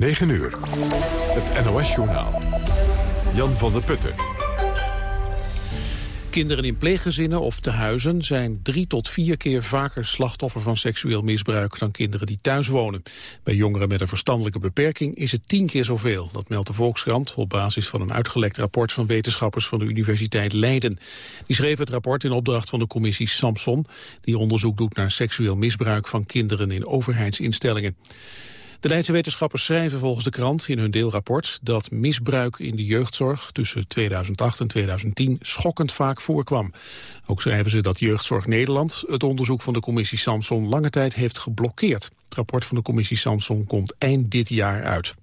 9 uur. Het NOS-journaal. Jan van der Putten. Kinderen in pleeggezinnen of tehuizen zijn drie tot vier keer vaker slachtoffer van seksueel misbruik dan kinderen die thuis wonen. Bij jongeren met een verstandelijke beperking is het tien keer zoveel. Dat meldt de Volkskrant op basis van een uitgelekt rapport van wetenschappers van de Universiteit Leiden. Die schreef het rapport in opdracht van de commissie Samson, die onderzoek doet naar seksueel misbruik van kinderen in overheidsinstellingen. De Leidse wetenschappers schrijven volgens de krant in hun deelrapport dat misbruik in de jeugdzorg tussen 2008 en 2010 schokkend vaak voorkwam. Ook schrijven ze dat Jeugdzorg Nederland het onderzoek van de commissie Samson lange tijd heeft geblokkeerd. Het rapport van de commissie Samson komt eind dit jaar uit.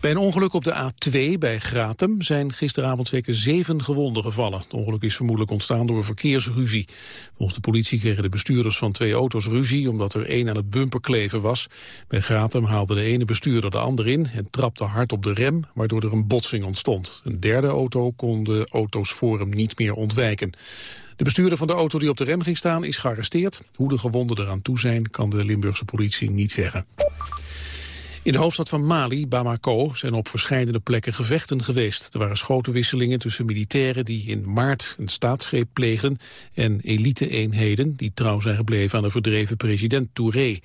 Bij een ongeluk op de A2 bij Gratum zijn gisteravond zeker zeven gewonden gevallen. Het ongeluk is vermoedelijk ontstaan door een verkeersruzie. Volgens de politie kregen de bestuurders van twee auto's ruzie... omdat er één aan het bumper kleven was. Bij Gratum haalde de ene bestuurder de ander in... en trapte hard op de rem, waardoor er een botsing ontstond. Een derde auto kon de auto's voor hem niet meer ontwijken. De bestuurder van de auto die op de rem ging staan is gearresteerd. Hoe de gewonden eraan toe zijn, kan de Limburgse politie niet zeggen. In de hoofdstad van Mali, Bamako, zijn op verschillende plekken gevechten geweest. Er waren schotenwisselingen tussen militairen die in maart een staatsgreep pleegden en elite-eenheden die trouw zijn gebleven aan de verdreven president Touré.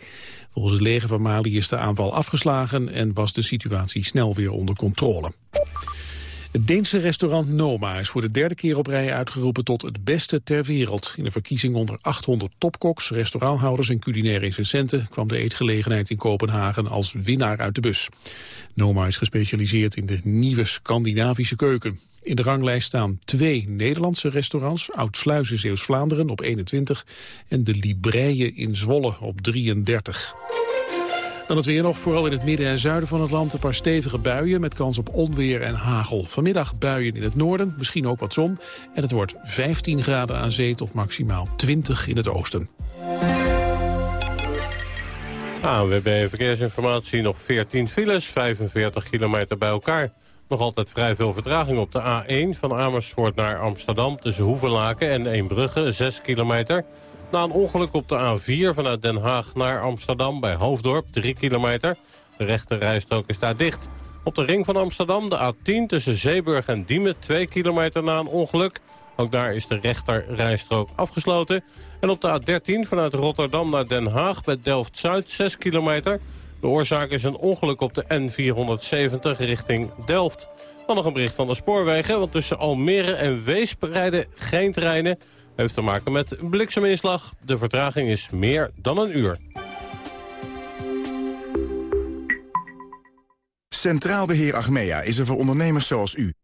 Volgens het leger van Mali is de aanval afgeslagen en was de situatie snel weer onder controle. Het Deense restaurant Noma is voor de derde keer op rij uitgeroepen tot het beste ter wereld. In een verkiezing onder 800 topkoks, restauranthouders en culinaire recensenten kwam de eetgelegenheid in Kopenhagen als winnaar uit de bus. Noma is gespecialiseerd in de nieuwe Scandinavische keuken. In de ranglijst staan twee Nederlandse restaurants, Oud-Sluis Zeeuws-Vlaanderen op 21 en de Libreie in Zwolle op 33. Dan het weer nog, vooral in het midden en zuiden van het land... een paar stevige buien met kans op onweer en hagel. Vanmiddag buien in het noorden, misschien ook wat zon. En het wordt 15 graden aan zee tot maximaal 20 in het oosten. ANWB Verkeersinformatie, nog 14 files, 45 kilometer bij elkaar. Nog altijd vrij veel vertraging op de A1 van Amersfoort naar Amsterdam... tussen Hoevenlaken en Eembrugge, 6 kilometer... Na een ongeluk op de A4 vanuit Den Haag naar Amsterdam bij Hoofddorp, 3 kilometer. De rechte rijstrook is daar dicht. Op de ring van Amsterdam de A10 tussen Zeeburg en Diemen, 2 kilometer na een ongeluk. Ook daar is de rechter rijstrook afgesloten. En op de A13 vanuit Rotterdam naar Den Haag bij Delft-Zuid, 6 kilometer. De oorzaak is een ongeluk op de N470 richting Delft. Dan nog een bericht van de spoorwegen, want tussen Almere en Weesp rijden geen treinen heeft te maken met blikseminslag. De vertraging is meer dan een uur. Centraal Beheer Achmea is er voor ondernemers zoals u.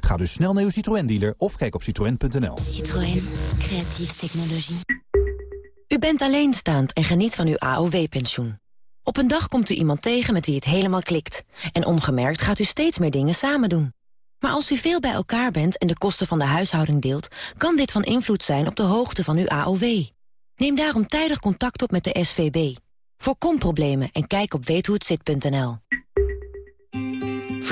Ga dus snel naar uw Citroën-dealer of kijk op citroën.nl. Citroën. Creatieve technologie. U bent alleenstaand en geniet van uw AOW-pensioen. Op een dag komt u iemand tegen met wie het helemaal klikt. En ongemerkt gaat u steeds meer dingen samen doen. Maar als u veel bij elkaar bent en de kosten van de huishouding deelt... kan dit van invloed zijn op de hoogte van uw AOW. Neem daarom tijdig contact op met de SVB. Voorkom problemen en kijk op weethohetzit.nl.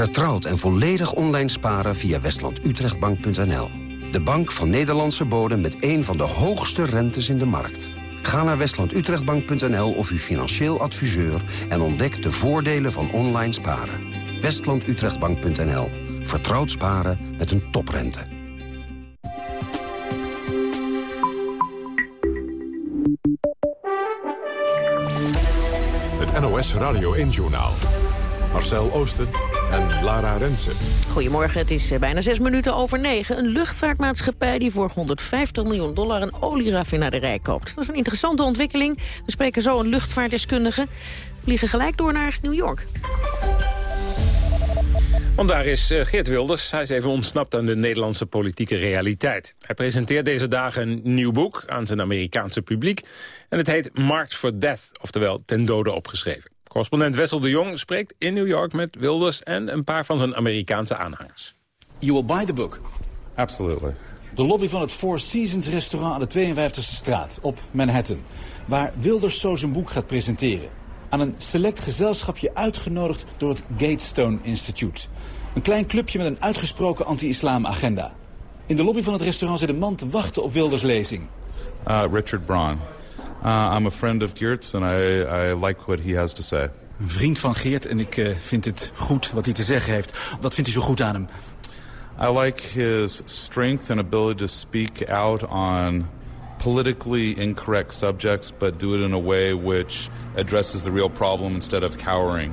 Vertrouwd en volledig online sparen via westlandutrechtbank.nl. De bank van Nederlandse bodem met een van de hoogste rentes in de markt. Ga naar westlandutrechtbank.nl of uw financieel adviseur... en ontdek de voordelen van online sparen. westlandutrechtbank.nl. Vertrouwd sparen met een toprente. Het NOS Radio 1-journaal. Marcel Oosten en Lara Rensen. Goedemorgen, het is eh, bijna zes minuten over negen. Een luchtvaartmaatschappij die voor 150 miljoen dollar een olieraffinaderij koopt. Dat is een interessante ontwikkeling. We spreken zo een luchtvaartdeskundige. Vliegen gelijk door naar New York. Want daar is eh, Geert Wilders. Hij is even ontsnapt aan de Nederlandse politieke realiteit. Hij presenteert deze dagen een nieuw boek aan zijn Amerikaanse publiek. En het heet Marked for Death, oftewel ten dode opgeschreven. Correspondent Wessel de Jong spreekt in New York met Wilders... en een paar van zijn Amerikaanse aanhangers. You will buy the book? Absolutely. De lobby van het Four Seasons restaurant aan de 52e straat op Manhattan. Waar Wilders zo zijn boek gaat presenteren. Aan een select gezelschapje uitgenodigd door het Gatestone Institute. Een klein clubje met een uitgesproken anti-islam agenda. In de lobby van het restaurant zit een man te wachten op Wilders lezing. Uh, Richard Braun. Uh, I'm a friend of Geert's and I, I like what he has to say. Een vriend van Geert en ik uh, vind het goed wat hij te zeggen heeft. Wat vindt u zo goed aan hem? I like his strength and ability to speak out on politically incorrect subjects, but do it in a way which addresses the real problem instead of cowering.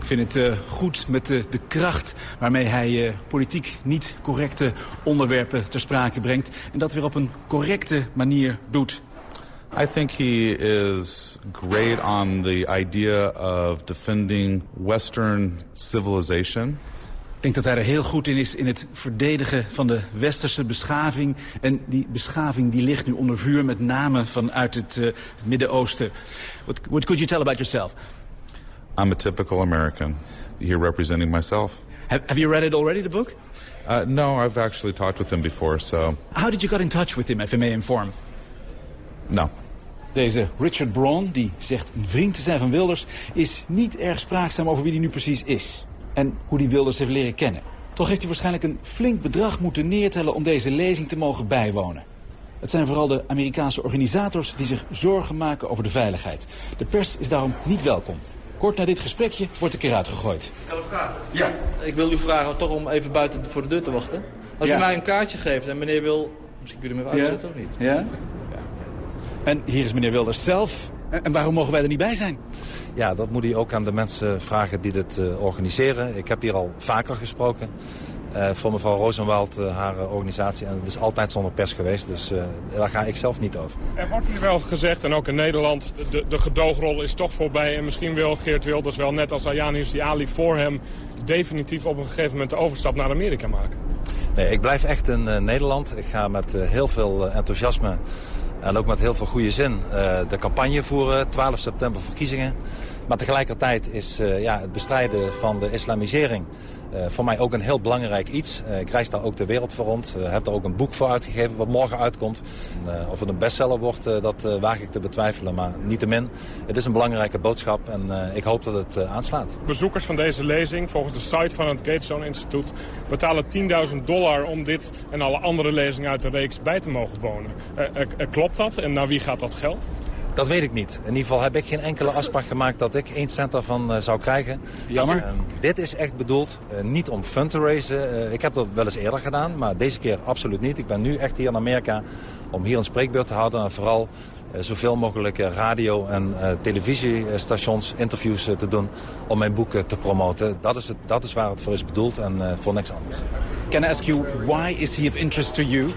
Ik vind het uh, goed met de, de kracht waarmee hij uh, politiek niet correcte onderwerpen ter sprake brengt. En dat weer op een correcte manier doet. I think he is great on the idea of defending Western civilization. Ik denk dat hij er heel goed in is in het verdedigen van de westerse beschaving. En die beschaving die ligt nu onder vuur, met name vanuit het uh, Midden-Oosten. What, what could you tell about yourself? I'm a typical American, here representing myself. Have, have you read it already, the book? Uh, no, I've actually talked with him before, so... How did you get in touch with him, if I may inform? No. Deze Richard Braun, die zegt een vriend te zijn van Wilders... is niet erg spraakzaam over wie hij nu precies is. En hoe die Wilders heeft leren kennen. Toch heeft hij waarschijnlijk een flink bedrag moeten neertellen... om deze lezing te mogen bijwonen. Het zijn vooral de Amerikaanse organisators die zich zorgen maken over de veiligheid. De pers is daarom niet welkom. Kort na dit gesprekje wordt de keer uitgegooid. Ja. Ik wil u vragen toch om even buiten voor de deur te wachten. Als Ja. u mij een kaartje geeft en meneer wil... Misschien kun je hem even uitzetten of niet? Ja? En hier is meneer Wilders zelf. En waarom mogen wij er niet bij zijn? Ja, dat moet u ook aan de mensen vragen die dit eh, organiseren. Ik heb hier al vaker gesproken eh, voor mevrouw Rosenwald, eh, haar organisatie. En het is altijd zonder pers geweest, dus eh, daar ga ik zelf niet over. Er wordt hier wel gezegd, en ook in Nederland, de, de gedoogrol is toch voorbij. En misschien wil Geert Wilders wel, net als Ayaan Hirsi Ali voor hem... definitief op een gegeven moment de overstap naar Amerika maken. Nee, ik blijf echt in eh, Nederland. Ik ga met heel veel enthousiasme en ook met heel veel goede zin eh, de campagne voeren. 12 september verkiezingen. Maar tegelijkertijd is eh, ja, het bestrijden van de islamisering voor mij ook een heel belangrijk iets. Eh, ik reis daar ook de wereld voor rond. Ik heb daar ook een boek voor uitgegeven wat morgen uitkomt. Eh, of het een bestseller wordt, eh, dat eh, waag ik te betwijfelen. Maar niettemin, het is een belangrijke boodschap en eh, ik hoop dat het eh, aanslaat. Bezoekers van deze lezing, volgens de site van het Gatestone Instituut... betalen 10.000 dollar om dit en alle andere lezingen uit de reeks bij te mogen wonen. Eh, eh, eh, klopt dat? En naar wie gaat dat geld? Dat weet ik niet. In ieder geval heb ik geen enkele afspraak gemaakt dat ik 1 cent daarvan eh, zou krijgen. Jammer. Eh, dit is echt bedoeld eh, niet om fun te raisen. Eh, ik heb dat wel eens eerder gedaan, maar deze keer absoluut niet. Ik ben nu echt hier in Amerika om hier een spreekbeurt te houden. En vooral zoveel mogelijk eh, radio- en eh, televisiestations interviews eh, te doen om mijn boek eh, te promoten. Dat is, het, dat is waar het voor is bedoeld en eh, voor niks anders. Can I ask you, why is he of interest to you?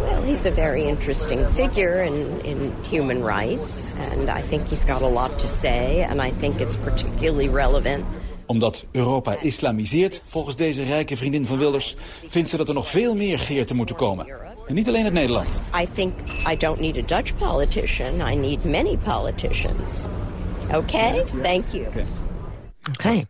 Well, he's a very interesting figure in, in human rights, and I think he's got a lot to say, and I think it's particularly relevant. Omdat Europa islamiseert, volgens deze rijke vriendin van Wilders... vindt ze dat er nog veel meer Geerten moeten komen. En niet alleen uit Nederland. I think I don't need a Dutch politician, I need many politicians. Okay? Thank you. Oké.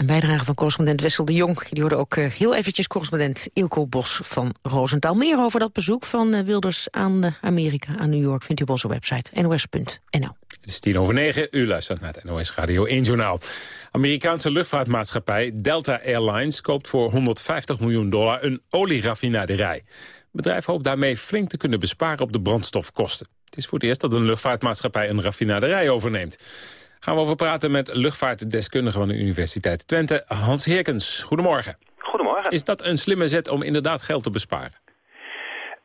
Een bijdrage van correspondent Wessel de Jong. Die hoorde ook eh, heel eventjes correspondent Ilko Bos van Roosentaal. Meer over dat bezoek van eh, Wilders aan eh, Amerika, aan New York... vindt u op onze website nos.nl. Het is tien over negen. U luistert naar het NOS Radio 1 Journaal. Amerikaanse luchtvaartmaatschappij Delta Airlines koopt voor 150 miljoen dollar een olieraffinaderij. Het bedrijf hoopt daarmee flink te kunnen besparen op de brandstofkosten. Het is voor het eerst dat een luchtvaartmaatschappij een raffinaderij overneemt. Gaan we over praten met luchtvaartdeskundige van de Universiteit Twente, Hans Heerkens. Goedemorgen. Goedemorgen. Is dat een slimme zet om inderdaad geld te besparen?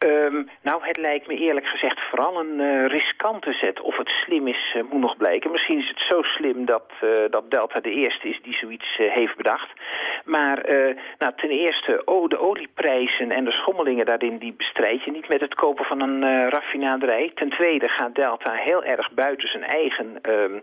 Ehm, nou, het lijkt me eerlijk gezegd vooral een uh, riskante zet. Of het slim is, uh, moet nog blijken. Misschien is het zo slim dat, uh, dat Delta de eerste is die zoiets heeft bedacht. Maar nou, ten eerste, oh, de olieprijzen en de schommelingen daarin... die bestrijd je niet met het kopen van een raffinaderij. Ten tweede gaat Delta heel erg buiten zijn eigen ehm,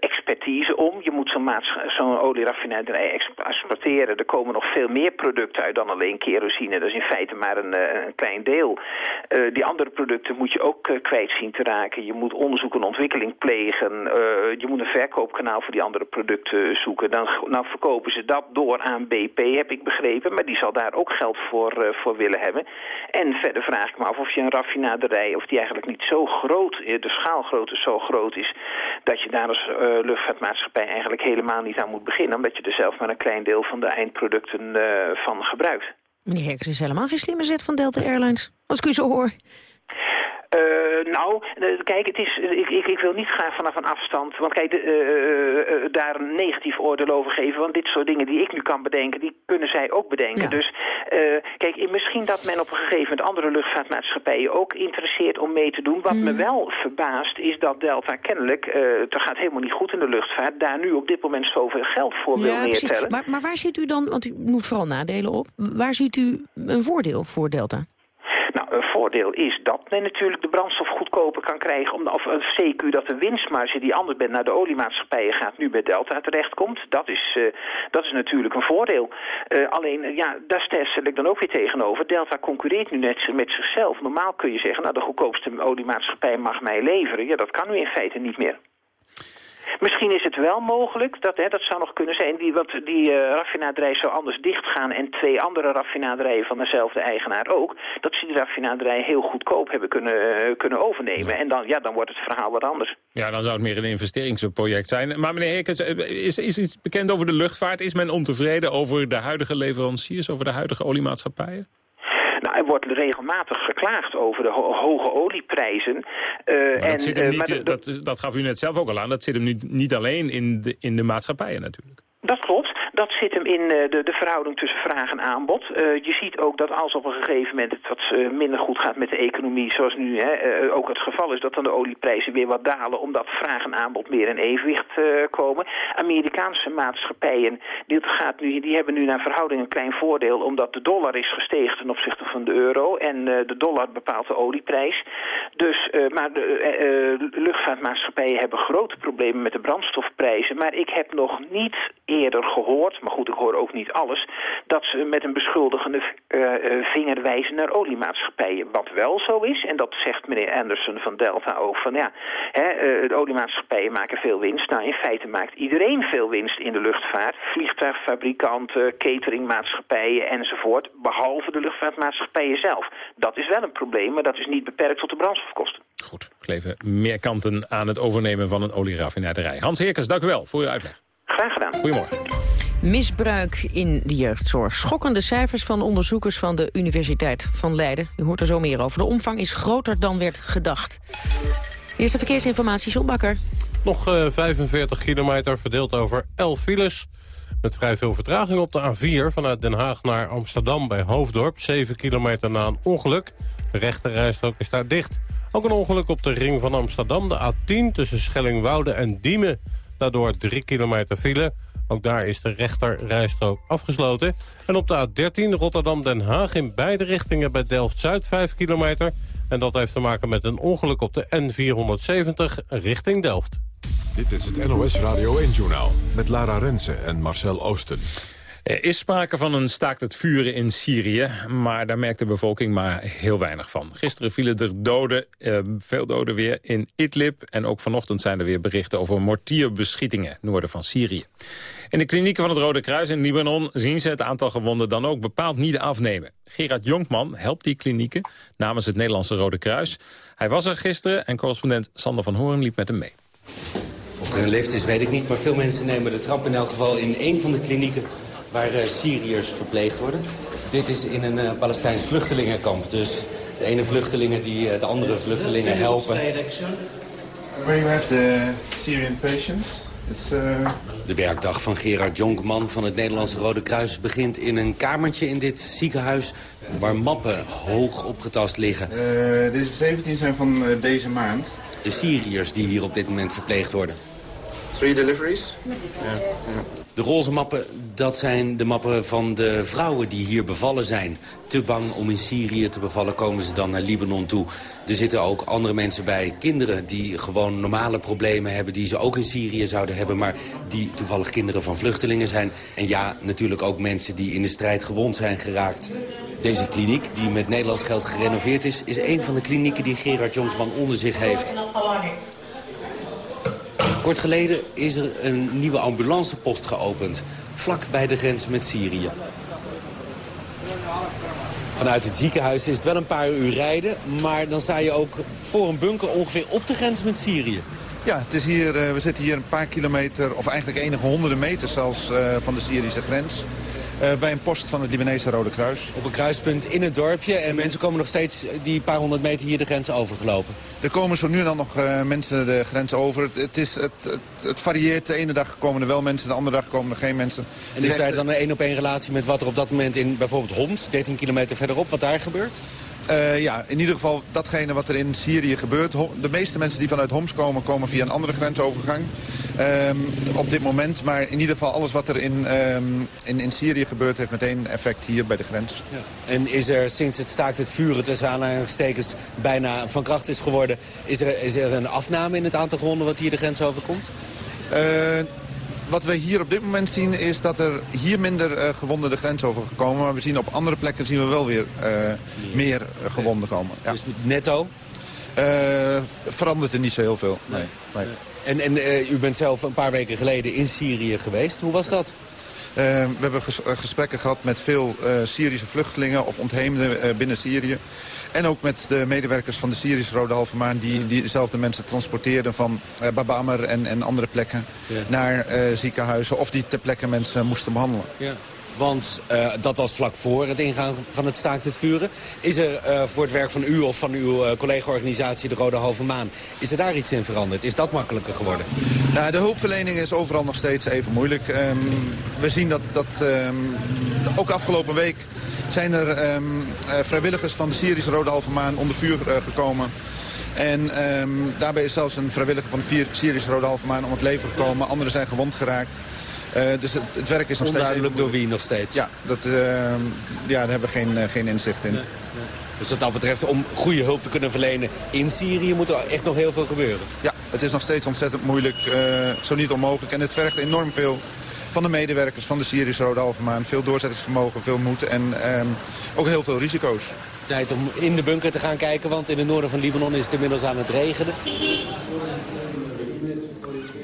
expertise om. Je moet zo'n zo olieraffinaderij exporteren. Er komen nog veel meer producten uit dan alleen kerosine. Dat is in feite maar een, een klein deel. Uh, die andere producten moet je ook uh, kwijt zien te raken. Je moet onderzoek en ontwikkeling plegen. Uh, je moet een verkoopkanaal voor die andere producten zoeken. Dan nou verkopen ze dat door aan BP, heb ik begrepen. Maar die zal daar ook geld voor, voor willen hebben. En verder vraag ik me af of je een raffinaderij... of die eigenlijk niet zo groot, de schaalgrootte zo groot is... dat je daar als luchtvaartmaatschappij eigenlijk helemaal niet aan moet beginnen. Omdat je er zelf maar een klein deel van de eindproducten van gebruikt. Meneer Herkens is helemaal geen slimme zet van Delta Airlines. Als ik u zo hoor. Uh, nou, kijk, het is, ik, ik, ik, wil niet graag vanaf een afstand... want kijk, uh, uh, daar een negatief oordeel over geven... want dit soort dingen die ik nu kan bedenken... die kunnen zij ook bedenken. Ja. Dus kijk, misschien dat men op een gegeven moment... andere luchtvaartmaatschappijen ook interesseert om mee te doen. Wat mm. me wel verbaast is dat Delta kennelijk... het gaat helemaal niet goed in de luchtvaart... daar nu op dit moment zoveel geld voor ja, wil neertellen. Maar, maar waar ziet u dan, want u moet vooral nadelen op... waar ziet u een voordeel voor Delta? Nou, voordeel is dat men natuurlijk de brandstof goedkoper kan krijgen. Om, of een CQ dat de winstmarge die anders bent naar de oliemaatschappijen gaat... nu bij Delta terechtkomt. Dat is, uh, dat is natuurlijk een voordeel. Uh, alleen, ja, daar stel ik dan ook weer tegenover. Delta concurreert nu net met zichzelf. Normaal kun je zeggen, nou, de goedkoopste oliemaatschappij mag mij leveren. Ja, dat kan nu in feite niet meer. Misschien is het wel mogelijk, dat, hè, dat zou nog kunnen zijn, die, want die uh, raffinaderij zou anders dichtgaan en twee andere raffinaderijen van dezelfde eigenaar ook, dat ze die raffinaderij heel goedkoop hebben kunnen, uh, kunnen overnemen. En dan, ja, dan wordt het verhaal wat anders. Ja, dan zou het meer een investeringsproject zijn. Maar meneer Heerkens, is, is iets bekend over de luchtvaart? Is men ontevreden over de huidige leveranciers, over de huidige oliemaatschappijen? Nou, er wordt regelmatig geklaagd over de ho hoge olieprijzen. Uh, dat, en, zit hem niet, dat, dat gaf u net zelf ook al aan. Dat zit hem nu niet alleen in de, in de maatschappijen natuurlijk. Dat klopt. Dat zit hem in uh, de, de verhouding tussen vraag en aanbod. Uh, je ziet ook dat als op een gegeven moment het wat uh, minder goed gaat met de economie... zoals nu hè, ook het geval is, dat dan de olieprijzen weer wat dalen... omdat vraag en aanbod meer in evenwicht komen. Amerikaanse maatschappijen die, gaat nu, die hebben nu naar verhouding een klein voordeel... omdat de dollar is gestegen ten opzichte van de euro... en de dollar bepaalt de olieprijs. Dus, maar de luchtvaartmaatschappijen hebben grote problemen met de brandstofprijzen. Maar ik heb nog niet eerder gehoord, maar goed, ik hoor ook niet alles... dat ze met een beschuldigende uh, uh, vinger wijzen naar oliemaatschappijen. Wat wel zo is, en dat zegt meneer Anderson van Delta ook... van ja, hè, de oliemaatschappijen maken veel winst. Nou, in feite maakt iedereen veel winst in de luchtvaart. Vliegtuigfabrikanten, cateringmaatschappijen enzovoort... behalve de luchtvaartmaatschappijen zelf. Dat is wel een probleem, maar dat is niet beperkt tot de brandstofkosten. Goed, kleven meer kanten aan het overnemen van een olieraffinaderij. Hans Heerkens, dank u wel voor uw uitleg. Graag gedaan. Goedemorgen. Misbruik in de jeugdzorg. Schokkende cijfers van onderzoekers van de Universiteit van Leiden. U hoort er zo meer over. De omvang is groter dan werd gedacht. Eerste verkeersinformatie, John Bakker. Nog uh, 45 kilometer verdeeld over 11 files. Met vrij veel vertraging op de A4 vanuit Den Haag naar Amsterdam bij Hoofddorp. 7 kilometer na een ongeluk. De rechterrijstrook is daar dicht. Ook een ongeluk op de ring van Amsterdam, de A10... tussen Schellingwoude en Diemen. Daardoor 3 kilometer file. Ook daar is de rechterrijstrook afgesloten. En op de A13 Rotterdam-Den Haag in beide richtingen bij Delft-Zuid 5 kilometer. En dat heeft te maken met een ongeluk op de N470 richting Delft. Dit is het NOS Radio 1-journaal met Lara Rensen en Marcel Oosten. Er is sprake van een staakt het vuren in Syrië, maar daar merkt de bevolking maar heel weinig van. Gisteren vielen er doden, eh, veel doden weer in Idlib en ook vanochtend zijn er weer berichten over mortierbeschietingen noorden van Syrië. In de klinieken van het Rode Kruis in Libanon zien ze het aantal gewonden dan ook bepaald niet afnemen. Gerard Jonkman helpt die klinieken namens het Nederlandse Rode Kruis. Hij was er gisteren en correspondent Sander van Hoorn liep met hem mee. Of er een lift is, weet ik niet. Maar veel mensen nemen de trap in elk geval in een van de klinieken waar uh, Syriërs verpleegd worden. Dit is in een uh, Palestijns vluchtelingenkamp. Dus de ene vluchtelingen die uh, de andere vluchtelingen helpen. Where you have the Syrian patients. Uh... De werkdag van Gerard Jonkman van het Nederlandse Rode Kruis begint in een kamertje in dit ziekenhuis waar mappen hoog opgetast liggen. Uh, deze 17 zijn van uh, deze maand. De Syriërs die hier op dit moment verpleegd worden. Three deliveries? Ja. De roze mappen, dat zijn de mappen van de vrouwen die hier bevallen zijn. Te bang om in Syrië te bevallen, komen ze dan naar Libanon toe. Er zitten ook andere mensen bij, kinderen die gewoon normale problemen hebben... die ze ook in Syrië zouden hebben, maar die toevallig kinderen van vluchtelingen zijn. En ja, natuurlijk ook mensen die in de strijd gewond zijn geraakt. Deze kliniek, die met Nederlands geld gerenoveerd is... is een van de klinieken die Gerard Jonkman onder zich heeft. Kort geleden is er een nieuwe ambulancepost geopend. Vlak bij de grens met Syrië. Vanuit het ziekenhuis is het wel een paar uur rijden. Maar dan sta je ook voor een bunker ongeveer op de grens met Syrië. Ja, het is hier, we zitten hier een paar kilometer, of eigenlijk enige honderden meters zelfs, uh, van de Syrische grens. Uh, bij een post van het Libanese Rode Kruis. Op een kruispunt in het dorpje. En mensen komen nog steeds die paar honderd meter hier de grens overgelopen. Er komen zo nu en dan nog uh, mensen de grens over. Het, het, is, het, het, het, varieert. De ene dag komen er wel mensen, de andere dag komen er geen mensen. En is daar dan een één op één relatie met wat er op dat moment in bijvoorbeeld Homs, 13 kilometer verderop, wat daar gebeurt? Uh, ja, in ieder geval datgene wat er in Syrië gebeurt. De meeste mensen die vanuit Homs komen, komen via een andere grensovergang. Um, op dit moment. Maar in ieder geval alles wat er in, um, in, in Syrië gebeurt... heeft meteen effect hier bij de grens. Ja. En is er sinds het staakt het vuren tussen aanhalingstekens bijna van kracht is geworden... Is er, is er een afname in het aantal gewonden wat hier de grens overkomt? Uh, wat we hier op dit moment zien is dat er hier minder uh, gewonden de grens over gekomen. Maar we zien op andere plekken zien we wel weer uh, meer uh, gewonden komen. Ja. Dus netto? verandert er niet zo heel veel. Nee. nee. En, en u bent zelf een paar weken geleden in Syrië geweest. Hoe was dat? We hebben ges gesprekken gehad met veel Syrische vluchtelingen of ontheemden binnen Syrië. En ook met de medewerkers van de Syrische Rode Halve Maan... die, die dezelfde mensen transporteerden van Babamer en, en andere plekken... Ja. naar ziekenhuizen of die ter plekke mensen moesten behandelen. Ja. Want uh, dat was vlak voor het ingaan van het staakt het vuren. Is er uh, voor het werk van u of van uw uh, collega-organisatie de Rode Halve Maan... is er daar iets in veranderd? Is dat makkelijker geworden? Nou, de hulpverlening is overal nog steeds even moeilijk. Um, we zien dat, dat um, ook afgelopen week zijn er um, vrijwilligers van de Syrische Rode Halve Maan onder vuur gekomen... En daarbij is zelfs een vrijwilliger van de Syrische Rode Halve Maan om het leven gekomen. Anderen zijn gewond geraakt. Uh, dus het, het, werk is nog Onduidelijk door wie nog steeds? Ja, dat, uh, ja daar hebben we geen, uh, geen inzicht in. Nee, nee. Dus wat dat betreft, om goede hulp te kunnen verlenen in Syrië... moet er echt nog heel veel gebeuren? Ja, het is nog steeds ontzettend moeilijk, zo niet onmogelijk. En het vergt enorm veel van de medewerkers van de Syrische Rode Halve Maan. Veel doorzettingsvermogen, veel moed en um, ook heel veel risico's. Tijd om in de bunker te gaan kijken, want in het noorden van Libanon is het inmiddels aan het regenen.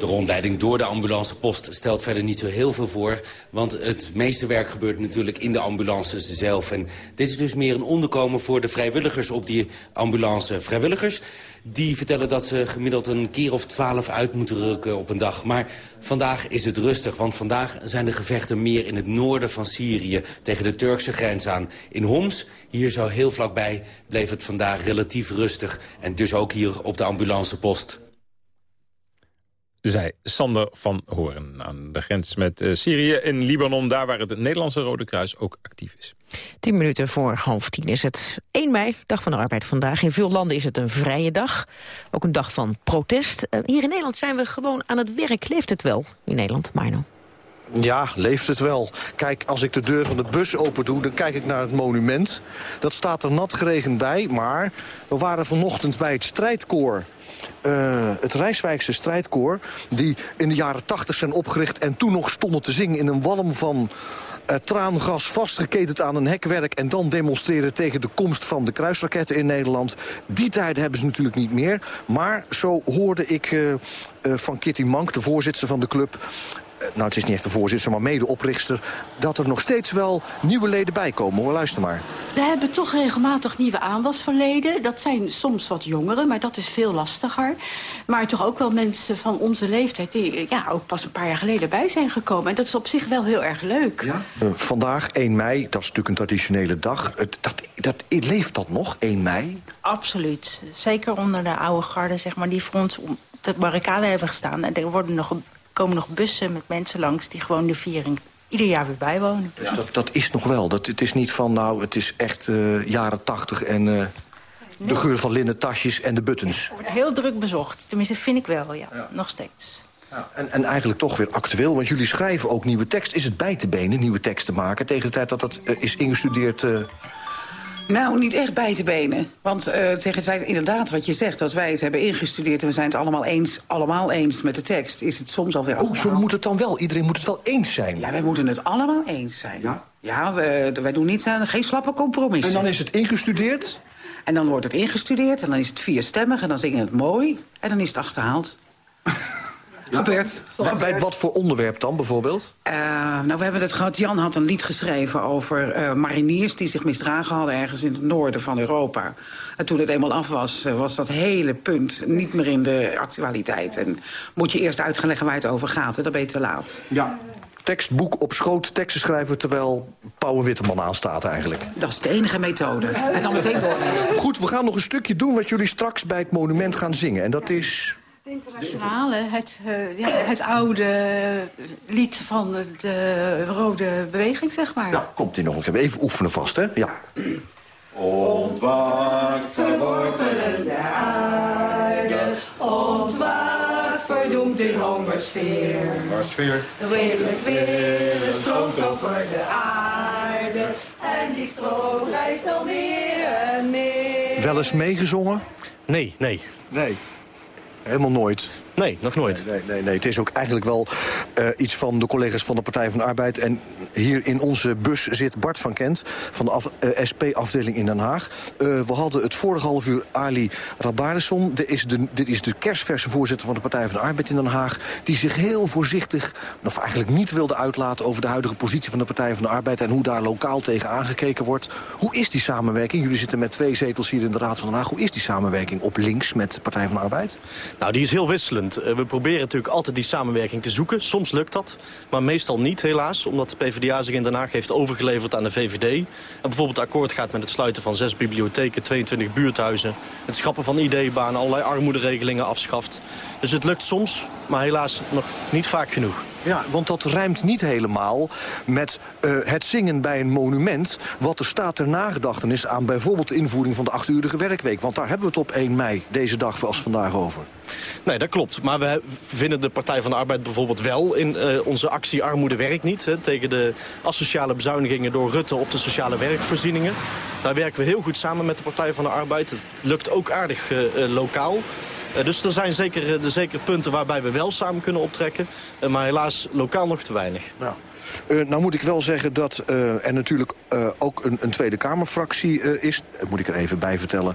De rondleiding door de ambulancepost stelt verder niet zo heel veel voor. Want het meeste werk gebeurt natuurlijk in de ambulances zelf. En dit is dus meer een onderkomen voor de vrijwilligers op die ambulance. Vrijwilligers die vertellen dat ze gemiddeld een keer of twaalf uit moeten rukken op een dag. Maar vandaag is het rustig, want vandaag zijn de gevechten meer in het noorden van Syrië... tegen de Turkse grens aan. In Homs, hier zo heel vlakbij, bleef het vandaag relatief rustig. En dus ook hier op de ambulancepost zei Sander van Horen aan de grens met uh, Syrië in Libanon... daar waar het Nederlandse Rode Kruis ook actief is. Tien minuten voor half tien is het 1 mei, dag van de arbeid vandaag. In veel landen is het een vrije dag, ook een dag van protest. Hier in Nederland zijn we gewoon aan het werk. Leeft het wel in Nederland, Marno? Ja, leeft het wel. Kijk, als ik de deur van de bus open doe, dan kijk ik naar het monument. Dat staat er nat geregend bij, maar we waren vanochtend bij het strijdkoor uh, het Rijswijkse strijdkoor... die in de jaren tachtig zijn opgericht en toen nog stonden te zingen... in een walm van uh, traangas vastgeketend aan een hekwerk... en dan demonstreren tegen de komst van de kruisraketten in Nederland. Die tijden hebben ze natuurlijk niet meer. Maar zo hoorde ik uh, van Kitty Mank, de voorzitter van de club nou het is niet echt de voorzitter, maar medeoprichter... dat er nog steeds wel nieuwe leden bij komen. Hoor, luister maar. We hebben toch regelmatig nieuwe aanwasverleden. Dat zijn soms wat jongeren, maar dat is veel lastiger. Maar toch ook wel mensen van onze leeftijd... die ja, ook pas een paar jaar geleden bij zijn gekomen. En dat is op zich wel heel erg leuk. Ja? Uh, vandaag, 1 mei, dat is natuurlijk een traditionele dag. Dat, dat, leeft dat nog, 1 mei? Absoluut. Zeker onder de oude garde, zeg maar, die voor ons op de barricade hebben gestaan. En er worden nog, komen nog bussen met mensen langs... die gewoon de viering ieder jaar weer bijwonen. Dus dat, dat is nog wel. Dat, het is niet van, nou, het is echt uh, jaren tachtig en uh, de geur van linnen tasjes en de buttons. Het wordt heel druk bezocht. Tenminste, vind ik wel, ja. ja. Nog steeds. Ja, en, en, eigenlijk toch weer actueel, want jullie schrijven ook nieuwe tekst. Is het bij te benen nieuwe tekst te maken tegen de tijd dat dat uh, is ingestudeerd... Nou, niet echt bij te benen. Want uh, tegen tijd, inderdaad, wat je zegt... als wij het hebben ingestudeerd en we zijn het allemaal eens, allemaal eens met de tekst... is het soms alweer... Oh, zo moet het dan wel. Iedereen moet het wel eens zijn. Ja, wij moeten het allemaal eens zijn. Ja? Ja, we, wij doen niet aan, geen slappe compromissen. En dan is het ingestudeerd? En dan wordt het ingestudeerd en dan is het vierstemmig... en dan zingen het mooi en dan is het achterhaald. Gebeurt. Bij wat voor onderwerp dan bijvoorbeeld? Uh, nou, we hebben het gehad. Jan had een lied geschreven over uh, mariniers die zich misdragen hadden ergens in het noorden van Europa. En toen het eenmaal af was, uh, was dat hele punt niet meer in de actualiteit. En moet je eerst uitleggen waar het over gaat, hè? dan ben je te laat. Ja. Tekstboek op schoot, teksten schrijven terwijl Pauwe Witteman aanstaat eigenlijk. Dat is de enige methode. En dan meteen door. Goed, we gaan nog een stukje doen wat jullie straks bij het monument gaan zingen. En dat is internationale, het, uh, ja, het oude lied van de rode beweging, zeg maar. Ja, komt ie nog een keer. Even oefenen vast, hè? Ja. Ontwaakt, verworpen de aarde, ontwaakt, verdoemd in hongersfeer. Hongersfeer. Redelijk weer stroomt over de aarde, en die stroom reist al meer en meer. Wel eens meegezongen? Nee, nee. Nee. Helemaal nooit? Nee, nog nooit. Nee, nee, nee. Het is ook eigenlijk wel uh, iets van de collega's van de Partij van de Arbeid. En hier in onze bus zit Bart van Kent van de uh, SP-afdeling in Den Haag. Uh, we hadden het vorige half uur Ali Rabarisson. Dit is, de, dit is de kerstverse voorzitter van de Partij van de Arbeid in Den Haag. Die zich heel voorzichtig, of eigenlijk niet wilde uitlaten... over de huidige positie van de Partij van de Arbeid... en hoe daar lokaal tegen aangekeken wordt. Hoe is die samenwerking? Jullie zitten met twee zetels hier in de Raad van Den Haag. Hoe is die samenwerking op links met de Partij van de Arbeid? Nou, die is heel wisselend. Eh, we proberen natuurlijk altijd die samenwerking te zoeken. Soms lukt dat, maar meestal niet helaas. Omdat de PvdA zich in Den Haag heeft overgeleverd aan de VVD. En bijvoorbeeld akkoord gaat met het sluiten van zes bibliotheken, 22 buurthuizen. Het schrappen van ID-banen, allerlei armoederegelingen afschaft. Dus het lukt soms, maar helaas nog niet vaak genoeg. Ja, want dat rijmt niet helemaal met uh, het zingen bij een monument... wat er staat ter nagedachtenis aan bijvoorbeeld de invoering van de achtuurige werkweek. Want daar hebben we het op 1 mei, deze dag als vandaag over. Nee, dat klopt. Maar we vinden de Partij van de Arbeid bijvoorbeeld wel in uh, onze actie Armoede Werkt Niet... Hè, tegen de asociale bezuinigingen door Rutte op de sociale werkvoorzieningen. Daar werken we heel goed samen met de Partij van de Arbeid. Het lukt ook aardig uh, lokaal. Uh, dus er zijn zeker, de zeker punten waarbij we wel samen kunnen optrekken. Uh, maar helaas lokaal nog te weinig. Ja. Uh, nou moet ik wel zeggen dat er natuurlijk ook een, een Tweede Kamerfractie is. Dat moet ik er even bij vertellen.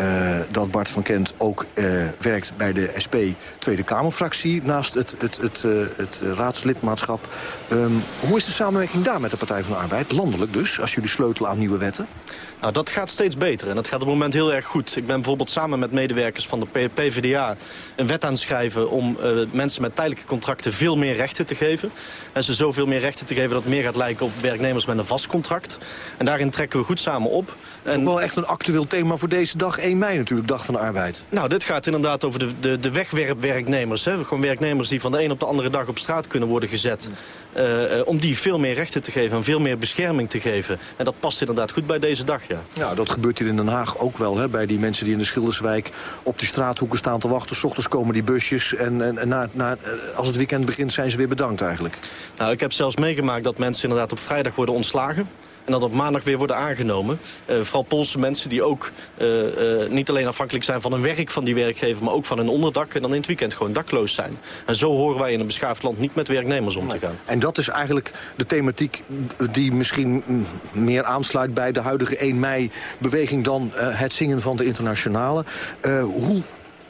Uh, dat Bart van Kent ook uh, werkt bij de SP Tweede Kamerfractie... naast het, het, het, uh, het raadslidmaatschap. Um, hoe is de samenwerking daar met de Partij van de Arbeid? Landelijk dus, als jullie sleutelen aan nieuwe wetten? Nou, dat gaat steeds beter en dat gaat op het moment heel erg goed. Ik ben bijvoorbeeld samen met medewerkers van de PvdA een wet aan het schrijven... om mensen met tijdelijke contracten veel meer rechten te geven. En ze zoveel meer rechten te geven dat het meer gaat lijken op werknemers met een vast contract. En daarin trekken we goed samen op. En... Wel echt een actueel thema voor deze dag 1 mei natuurlijk, Dag van de Arbeid. Nou, dit gaat inderdaad over de, de, de wegwerpwerknemers. Hè. Gewoon werknemers die van de een op de andere dag op straat kunnen worden gezet. Uh, uh, om die veel meer rechten te geven en veel meer bescherming te geven. En dat past inderdaad goed bij deze dag, ja. Ja, dat gebeurt hier in Den Haag ook wel, hè, bij die mensen die in de Schilderswijk op die straathoeken staan te wachten. S ochtends komen die busjes en, en, en na, na, als het weekend begint zijn ze weer bedankt eigenlijk. Nou, ik heb zelfs meegemaakt dat mensen inderdaad op vrijdag worden ontslagen. En dat op maandag weer worden aangenomen. Uh, vooral Poolse mensen die ook uh, uh, niet alleen afhankelijk zijn van hun werk van die werkgever... maar ook van hun onderdak en dan in het weekend gewoon dakloos zijn. En zo horen wij in een beschaafd land niet met werknemers om te gaan. En dat is eigenlijk de thematiek die misschien meer aansluit... bij de huidige 1 mei-beweging dan het zingen van de internationale. hoe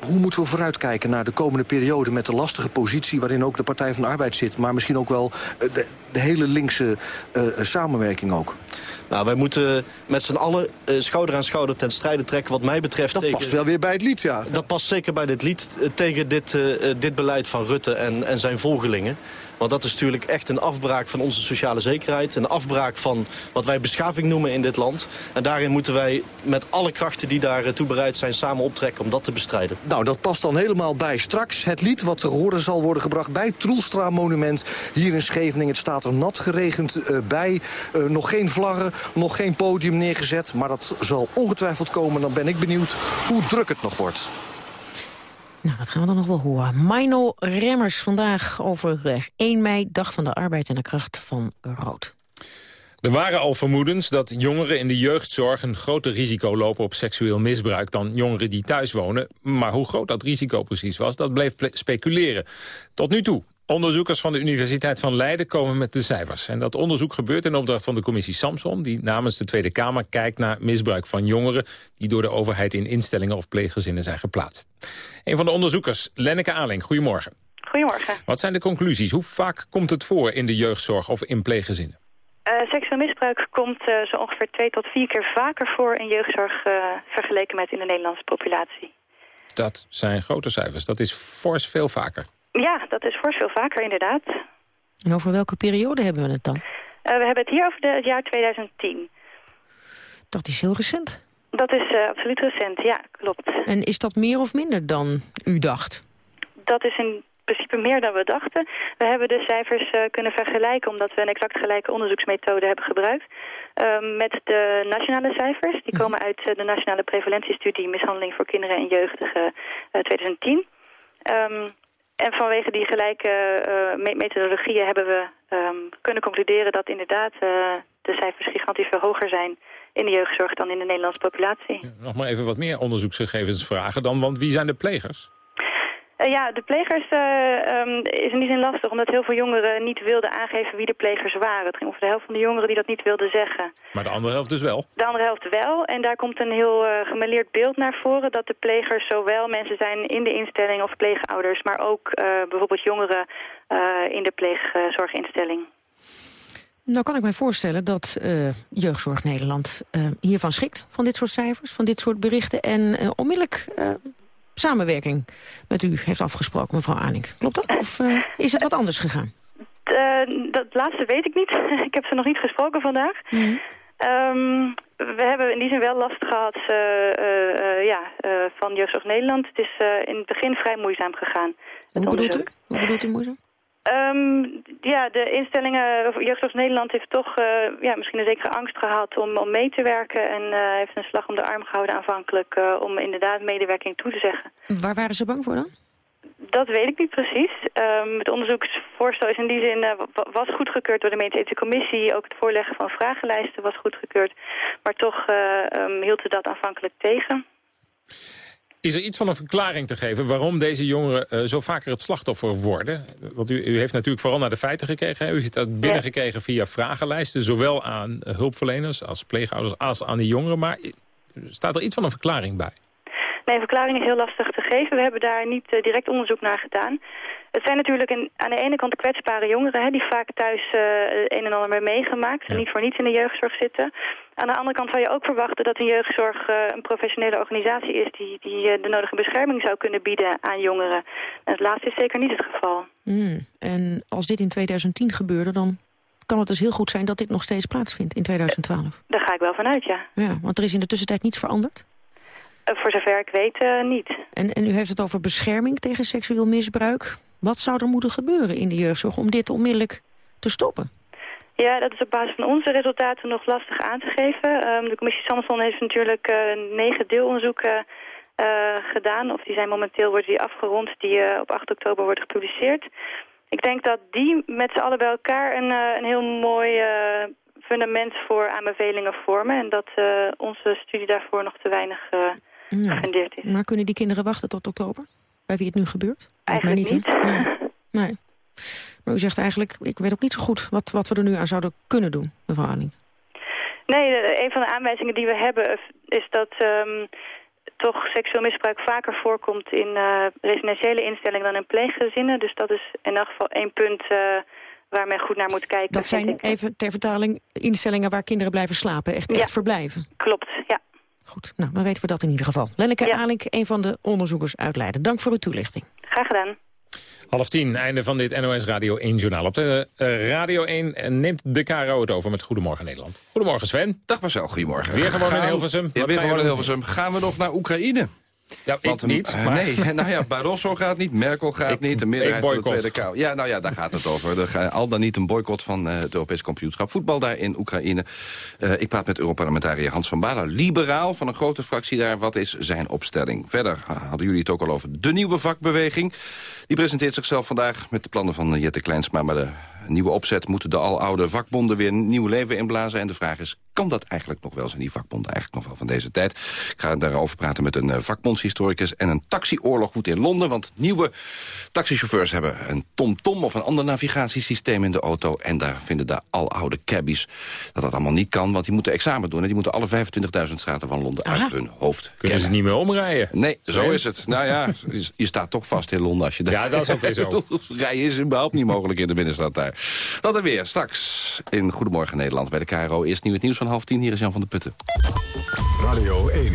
hoe moeten we vooruitkijken naar de komende periode... met de lastige positie waarin ook de Partij van de Arbeid zit... maar misschien ook wel eh, de, de hele linkse uh, samenwerking ook? Nou, wij moeten met z'n allen uh, schouder aan schouder ten strijde trekken wat mij betreft. Dat tegen... past wel weer bij het lied, ja. Dat past zeker bij dit lied tegen dit, dit beleid van Rutte en, en zijn volgelingen. Want dat is natuurlijk echt een afbraak van onze sociale zekerheid. Een afbraak van wat wij beschaving noemen in dit land. En daarin moeten wij met alle krachten die daartoe bereid zijn samen optrekken om dat te bestrijden. Nou, dat past dan helemaal bij straks het lied wat te horen zal worden gebracht bij het Troelstra Monument. Hier in Scheveningen. Het staat er nat geregend uh, bij. Uh, nog geen vlaggen, nog geen podium neergezet. Maar dat zal ongetwijfeld komen. Dan ben ik benieuwd hoe druk het nog wordt. Nou, dat gaan we dan nog wel horen. Mino Remmers vandaag over 1 mei, Dag van de Arbeid en de Kracht van Rood. Er waren al vermoedens dat jongeren in de jeugdzorg een groter risico lopen op seksueel misbruik dan jongeren die thuis wonen. Maar hoe groot dat risico precies was, dat bleef speculeren. Tot nu toe Onderzoekers van de Universiteit van Leiden komen met de cijfers. En dat onderzoek gebeurt in opdracht van de commissie Samson... die namens de Tweede Kamer kijkt naar misbruik van jongeren... die door de overheid in instellingen of pleeggezinnen zijn geplaatst. Een van de onderzoekers, Lenneke Aling, goedemorgen. Goedemorgen. Wat zijn de conclusies? Hoe vaak komt het voor in de jeugdzorg of in pleeggezinnen? Uh, seksueel misbruik komt uh, zo ongeveer twee tot vier keer vaker voor in jeugdzorg... Uh, vergeleken met in de Nederlandse populatie. Dat zijn grote cijfers. Dat is fors veel vaker. Ja, dat is fors veel vaker inderdaad. En over welke periode hebben we het dan? Uh, we hebben het hier over de, het jaar 2010. Dat is heel recent. Dat is uh, absoluut recent, ja, klopt. En is dat meer of minder dan u dacht? Dat is in principe meer dan we dachten. We hebben de cijfers uh, kunnen vergelijken omdat we een exact gelijke onderzoeksmethode hebben gebruikt. met de nationale cijfers. Die komen uit de Nationale Prevalentiestudie Mishandeling voor Kinderen en Jeugdigen 2010. Um, en vanwege die gelijke uh, methodologieën hebben we um, kunnen concluderen dat inderdaad uh, de cijfers gigantisch veel hoger zijn in de jeugdzorg dan in de Nederlandse populatie. Nog maar even wat meer onderzoeksgegevens vragen dan, want wie zijn de plegers? Uh, ja, de plegers uh, um, is in die zin lastig, omdat heel veel jongeren niet wilden aangeven wie de plegers waren. Het ging over de helft van de jongeren die dat niet wilden zeggen. Maar de andere helft dus wel? De andere helft wel, en daar komt een heel uh, beeld naar voren, dat de plegers zowel mensen zijn in de instelling of pleegouders, maar ook bijvoorbeeld jongeren in de pleegzorginstelling. Nou kan ik mij voorstellen dat uh, Jeugdzorg Nederland uh, hiervan schrikt, van dit soort cijfers, van dit soort berichten. En uh, onmiddellijk samenwerking met u heeft afgesproken, mevrouw Aning. Klopt dat? Of uh, is het wat anders gegaan? Uh, dat laatste weet ik niet. ik heb ze nog niet gesproken vandaag. Mm. Um, we hebben in die zin wel last gehad ja, van Jeugdzorg Nederland. Het is in het begin vrij moeizaam gegaan. Hoe bedoelt u? Hoe bedoelt u moeizaam? Um, ja, de instellingen, Jeugdzorg Nederland heeft toch uh, ja, misschien een zekere angst gehad om, om mee te werken. En uh, heeft een slag om de arm gehouden aanvankelijk uh, om inderdaad medewerking toe te zeggen. Waar waren ze bang voor dan? Dat weet ik niet precies. Um, het onderzoeksvoorstel is in die zin was goedgekeurd door de medische commissie. Ook het voorleggen van vragenlijsten was goedgekeurd. Maar toch um, hield ze dat aanvankelijk tegen. Is er iets van een verklaring te geven waarom deze jongeren uh, zo vaker het slachtoffer worden? Want u, u, heeft natuurlijk vooral naar de feiten gekeken. Hè? U heeft dat binnengekregen via vragenlijsten. Zowel aan hulpverleners als pleegouders als aan de jongeren. Maar staat er iets van een verklaring bij? Nee, een verklaring is heel lastig te geven. We hebben daar niet uh, direct onderzoek naar gedaan. Het zijn natuurlijk een, aan de ene kant kwetsbare jongeren... Hè, die vaak thuis uh, een en ander mee meegemaakt... en niet voor niets in de jeugdzorg zitten. Aan de andere kant zou je ook verwachten dat een jeugdzorg uh, een professionele organisatie is... die, die uh, de nodige bescherming zou kunnen bieden aan jongeren. En het laatste is zeker niet het geval. Mm. En als dit in 2010 gebeurde, dan kan het dus heel goed zijn dat dit nog steeds plaatsvindt in 2012. Daar ga ik wel vanuit, ja. Ja, want er is in de tussentijd niets veranderd? voor zover ik weet niet. En, en u heeft het over bescherming tegen seksueel misbruik. Wat zou er moeten gebeuren in de jeugdzorg om dit onmiddellijk te stoppen? Ja, dat is op basis van onze resultaten nog lastig aan te geven. Um, de commissie Samson heeft natuurlijk uh, negen deelonderzoeken uh, gedaan. Of die zijn momenteel worden die afgerond, die uh, op 8 oktober worden gepubliceerd. Ik denk dat die met z'n allen bij elkaar een, een heel mooi fundament voor aanbevelingen vormen. En dat onze studie daarvoor nog te weinig ja. gefundeerd is. Maar kunnen die kinderen wachten tot oktober? Bij wie het nu gebeurt? Eigenlijk niet. niet. Nee. nee. Maar u zegt eigenlijk, ik weet ook niet zo goed wat, wat we er nu aan zouden kunnen doen, mevrouw Aning. Nee, een van de aanwijzingen die we hebben is dat um, toch seksueel misbruik vaker voorkomt in uh, residentiële instellingen dan in pleeggezinnen. Dus dat is in elk geval één punt uh, waar men goed naar moet kijken. Dat zijn even ter vertaling instellingen waar kinderen blijven slapen, echt, echt verblijven? Klopt. Goed, nou, dan weten we dat in ieder geval. Lenneke ja. Alink, een van de onderzoekers uit Leiden. Dank voor uw toelichting. Graag gedaan. Half tien, einde van dit NOS Radio 1 journaal. Op de uh, Radio 1 neemt de KRO het over met Goedemorgen Nederland. Goedemorgen Sven. Dag Marcel, goedemorgen. Weer gewoon Gaan, in Hilversum. Ja, weer gewoon in Hilversum. Gaan we nog naar Oekraïne? Ja, Want, ik niet. Uh, nee, nou ja, Barroso gaat niet, Merkel gaat ik, niet, de meerderheid van de Tweede Kamer. Ja, nou ja, daar gaat het over. Er al dan niet een boycott van uh, het Europees kampioenschap voetbal daar in Oekraïne. Uh, ik praat met Europarlementariër Hans van Balen, liberaal van een grote fractie daar. Wat is zijn opstelling? Verder hadden jullie het ook al over de nieuwe vakbeweging. Die presenteert zichzelf vandaag met de plannen van Jette Kleinsma, maar de nieuwe opzet moeten de aloude vakbonden weer nieuw leven inblazen. En de vraag is, kan dat eigenlijk nog wel zijn, die vakbonden eigenlijk nog wel van deze tijd? Ik ga daarover praten met een vakbondshistoricus en een taxioorlog goed in Londen. Want nieuwe taxichauffeurs hebben een TomTom -tom of een ander navigatiesysteem in de auto. En daar vinden de aloude cabbies dat dat allemaal niet kan, want die moeten examen doen. En die moeten alle 25.000 straten van Londen Aha. uit hun hoofd Kunnen kennen. ze niet meer omrijden? Nee, zo is het. Nou ja, je staat toch vast in Londen als je... Ja, dat is ook weer zo. Rijden is überhaupt niet mogelijk in de binnenstad daar. Dat er weer straks in Goedemorgen Nederland bij de KRO. Eerst nieuw het nieuws van half tien. Hier is Jan van der Putten. Radio 1,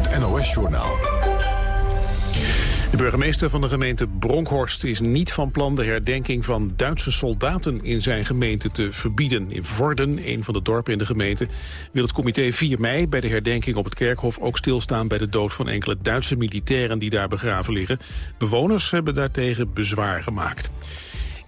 het NOS-journaal. De burgemeester van de gemeente Bronkhorst is niet van plan de herdenking van Duitse soldaten in zijn gemeente te verbieden. In Vorden, een van de dorpen in de gemeente, wil het comité 4 mei bij de herdenking op het kerkhof ook stilstaan bij de dood van enkele Duitse militairen die daar begraven liggen. Bewoners hebben daartegen bezwaar gemaakt.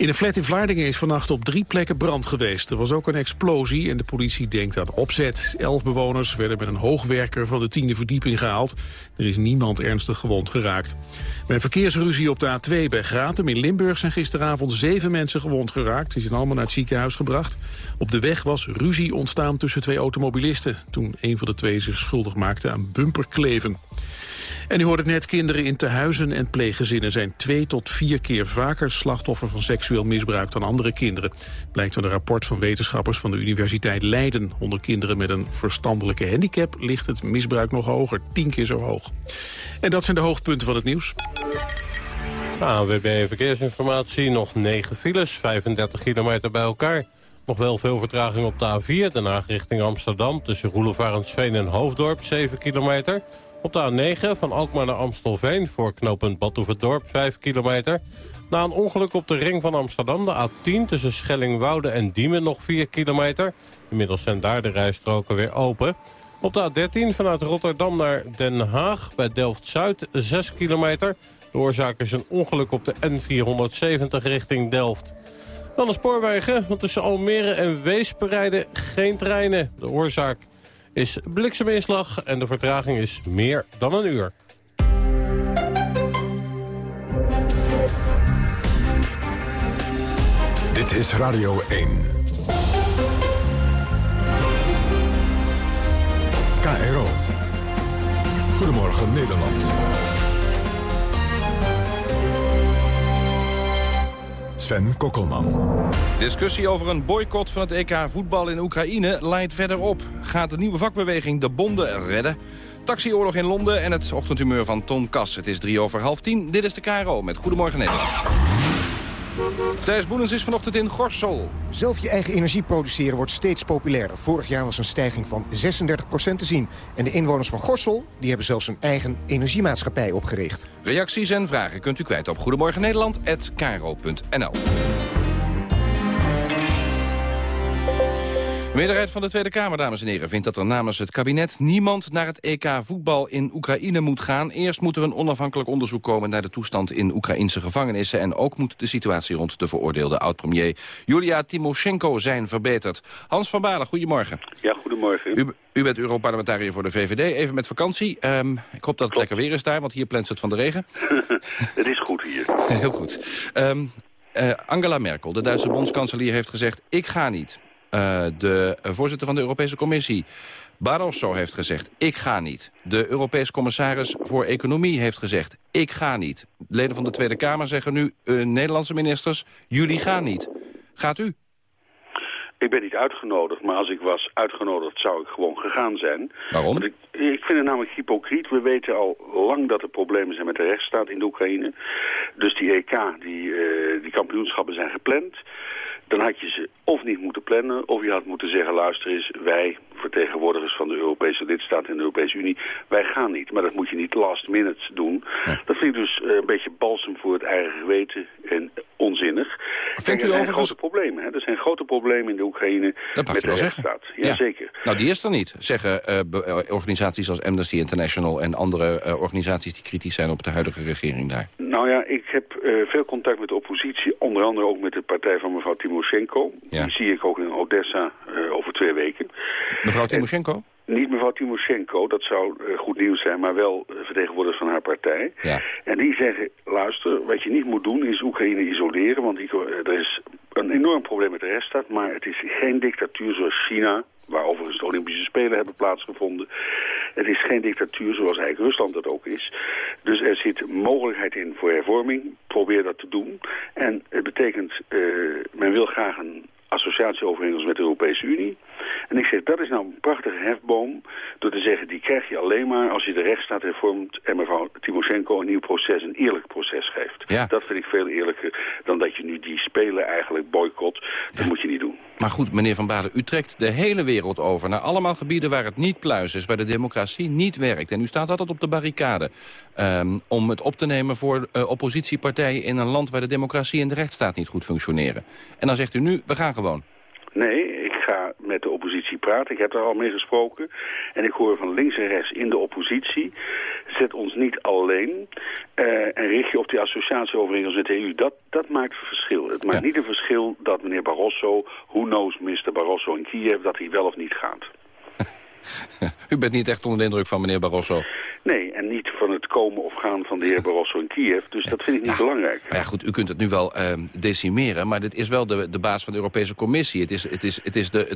In een flat in Vlaardingen is vannacht op drie plekken brand geweest. Er was ook een explosie en de politie denkt aan opzet. Elf bewoners werden met een hoogwerker van de tiende verdieping gehaald. Er is niemand ernstig gewond geraakt. Bij een verkeersruzie op de A2 bij Gratum in Limburg zijn gisteravond zeven mensen gewond geraakt. Die zijn allemaal naar het ziekenhuis gebracht. Op de weg was ruzie ontstaan tussen twee automobilisten... toen een van de twee zich schuldig maakte aan bumperkleven. En u hoort het net, kinderen in tehuizen en pleeggezinnen... zijn twee tot vier keer vaker slachtoffer van seksueel misbruik dan andere kinderen. Blijkt uit een rapport van wetenschappers van de Universiteit Leiden. Onder kinderen met een verstandelijke handicap ligt het misbruik nog hoger, tien keer zo hoog. En dat zijn de hoofdpunten van het nieuws. ANWB Verkeersinformatie, nog 9 files, 35 kilometer bij elkaar. Nog wel veel vertraging op de A4, daarna richting Amsterdam... tussen Roelevarensveen en Hoofddorp, 7 kilometer... Op de A9 van Alkmaar naar Amstelveen voor knooppunt Badhoevedorp 5 kilometer. Na een ongeluk op de ring van Amsterdam, de A10 tussen Schellingwoude en Diemen nog 4 kilometer. Inmiddels zijn daar de rijstroken weer open. Op de A13 vanuit Rotterdam naar Den Haag bij Delft-Zuid 6 kilometer. De oorzaak is een ongeluk op de N470 richting Delft. Dan de spoorwegen, want tussen Almere en Weesp rijden geen treinen. De oorzaak is blikseminslag en de vertraging is meer dan een uur. Dit is Radio 1. KRO. Goedemorgen Nederland. Sven Kokkelman. Discussie over een boycott van het EK voetbal in Oekraïne leidt verder op. Gaat de nieuwe vakbeweging de bonden redden? Taxioorlog in Londen en het ochtendhumeur van Tom Kas. Het is drie over half tien. Dit is de KRO met Goedemorgen Nederland. Thijs Boenens is vanochtend in Gorsel. Zelf je eigen energie produceren wordt steeds populairder. Vorig jaar was een stijging van 36% te zien. En de inwoners van Gorsel die hebben zelfs een eigen energiemaatschappij opgericht. Reacties en vragen kunt u kwijt op goedemorgennederland.nl. De meerderheid van de Tweede Kamer, dames en heren, vindt dat er namens het kabinet niemand naar het EK voetbal in Oekraïne moet gaan. Eerst moet er een onafhankelijk onderzoek komen naar de toestand in Oekraïnse gevangenissen. En ook moet de situatie rond de veroordeelde oud-premier Julia Timoshenko zijn verbeterd. Hans van Balen, goedemorgen. Ja, goedemorgen. U, u bent Europarlementariër voor de VVD, even met vakantie. Um, ik hoop dat het lekker weer is daar, want hier plant het van de regen. het is goed hier. Heel goed. Um, uh, Angela Merkel, de Duitse bondskanselier, heeft gezegd... ik ga niet. Uh, de voorzitter van de Europese Commissie, Barroso, heeft gezegd... ik ga niet. De Europese commissaris voor Economie heeft gezegd... ik ga niet. Leden van de Tweede Kamer zeggen nu... Uh, Nederlandse ministers, jullie gaan niet. Gaat u? Ik ben niet uitgenodigd, maar als ik was uitgenodigd zou ik gewoon gegaan zijn. Waarom? Want ik, ik vind het namelijk hypocriet. We weten al lang dat er problemen zijn met de rechtsstaat in de Oekraïne. Dus die EK, die, eh, die kampioenschappen zijn gepland. Dan had je ze of niet moeten plannen, of je had moeten zeggen... luister eens, wij, vertegenwoordigers van de Europese lidstaten en de Europese Unie... wij gaan niet, maar dat moet je niet last minute doen. Dat vind ik dus eh, een beetje balsem voor het eigen geweten en onzinnig. Vindt u er zijn overigens- grote problemen. Hè? Er zijn grote problemen in de Oekraïne Dat mag met je wel de rechtsstaat. Jazeker. Nou, die is er niet, zeggen eh, eh, organisaties als Amnesty International... en andere eh, organisaties die kritisch zijn op de huidige regering daar. Nou ja, ik heb veel contact met de oppositie. Onder andere ook met de partij van mevrouw Timoshenko. Ja. Die zie ik ook in Odessa over twee weken. Mevrouw Timoshenko? Niet mevrouw Timoshenko, dat zou eh, goed nieuws zijn, maar wel eh, vertegenwoordigers van haar partij. Ja. En die zeggen, luister, wat je niet moet doen is Oekraïne isoleren, want die, eh, er is een enorm probleem met de rechtsstaat, maar het is geen dictatuur zoals China, waar overigens de Olympische Spelen hebben plaatsgevonden. Het is geen dictatuur zoals eigenlijk Rusland dat ook is. Dus er zit mogelijkheid in voor hervorming. Probeer dat te doen. En het betekent, men wil graag een associatieovereenkomst met de Europese Unie. En ik zeg, dat is nou een prachtige hefboom... door te zeggen, die krijg je alleen maar als je de rechtsstaat hervormt... en mevrouw Timoshenko een nieuw proces, een eerlijk proces geeft. Ja. Dat vind ik veel eerlijker dan dat je nu die spelen eigenlijk boycott. Dat moet je niet doen. Maar goed, meneer Van Baalen, u trekt de hele wereld over... naar allemaal gebieden waar het niet pluis is, waar de democratie niet werkt. En u staat altijd op de barricade ehm, om het op te nemen voor eh, oppositiepartijen... in een land waar de democratie en de rechtsstaat niet goed functioneren. En dan zegt u nu, we gaan gewoon. Nee, ik ga met de oppositie praten. Ik heb daar al mee gesproken. En ik hoor van links en rechts in de oppositie... zet ons niet alleen eh, en richt je op die associatieovereenkomst met de EU. Dat, dat maakt een verschil. Het maakt niet een verschil dat meneer Barroso... who knows Mr. Barroso in Kiev... dat hij wel of niet gaat. U bent niet echt onder de indruk van meneer Barroso. Nee, en niet van het komen of gaan van de heer Barroso in Kiev. Dus dat vind ik niet belangrijk. Maar ja, goed, u kunt het nu wel ehm, decimeren, maar dit is wel de, de baas van de Europese Commissie. Het is, het is, het is de,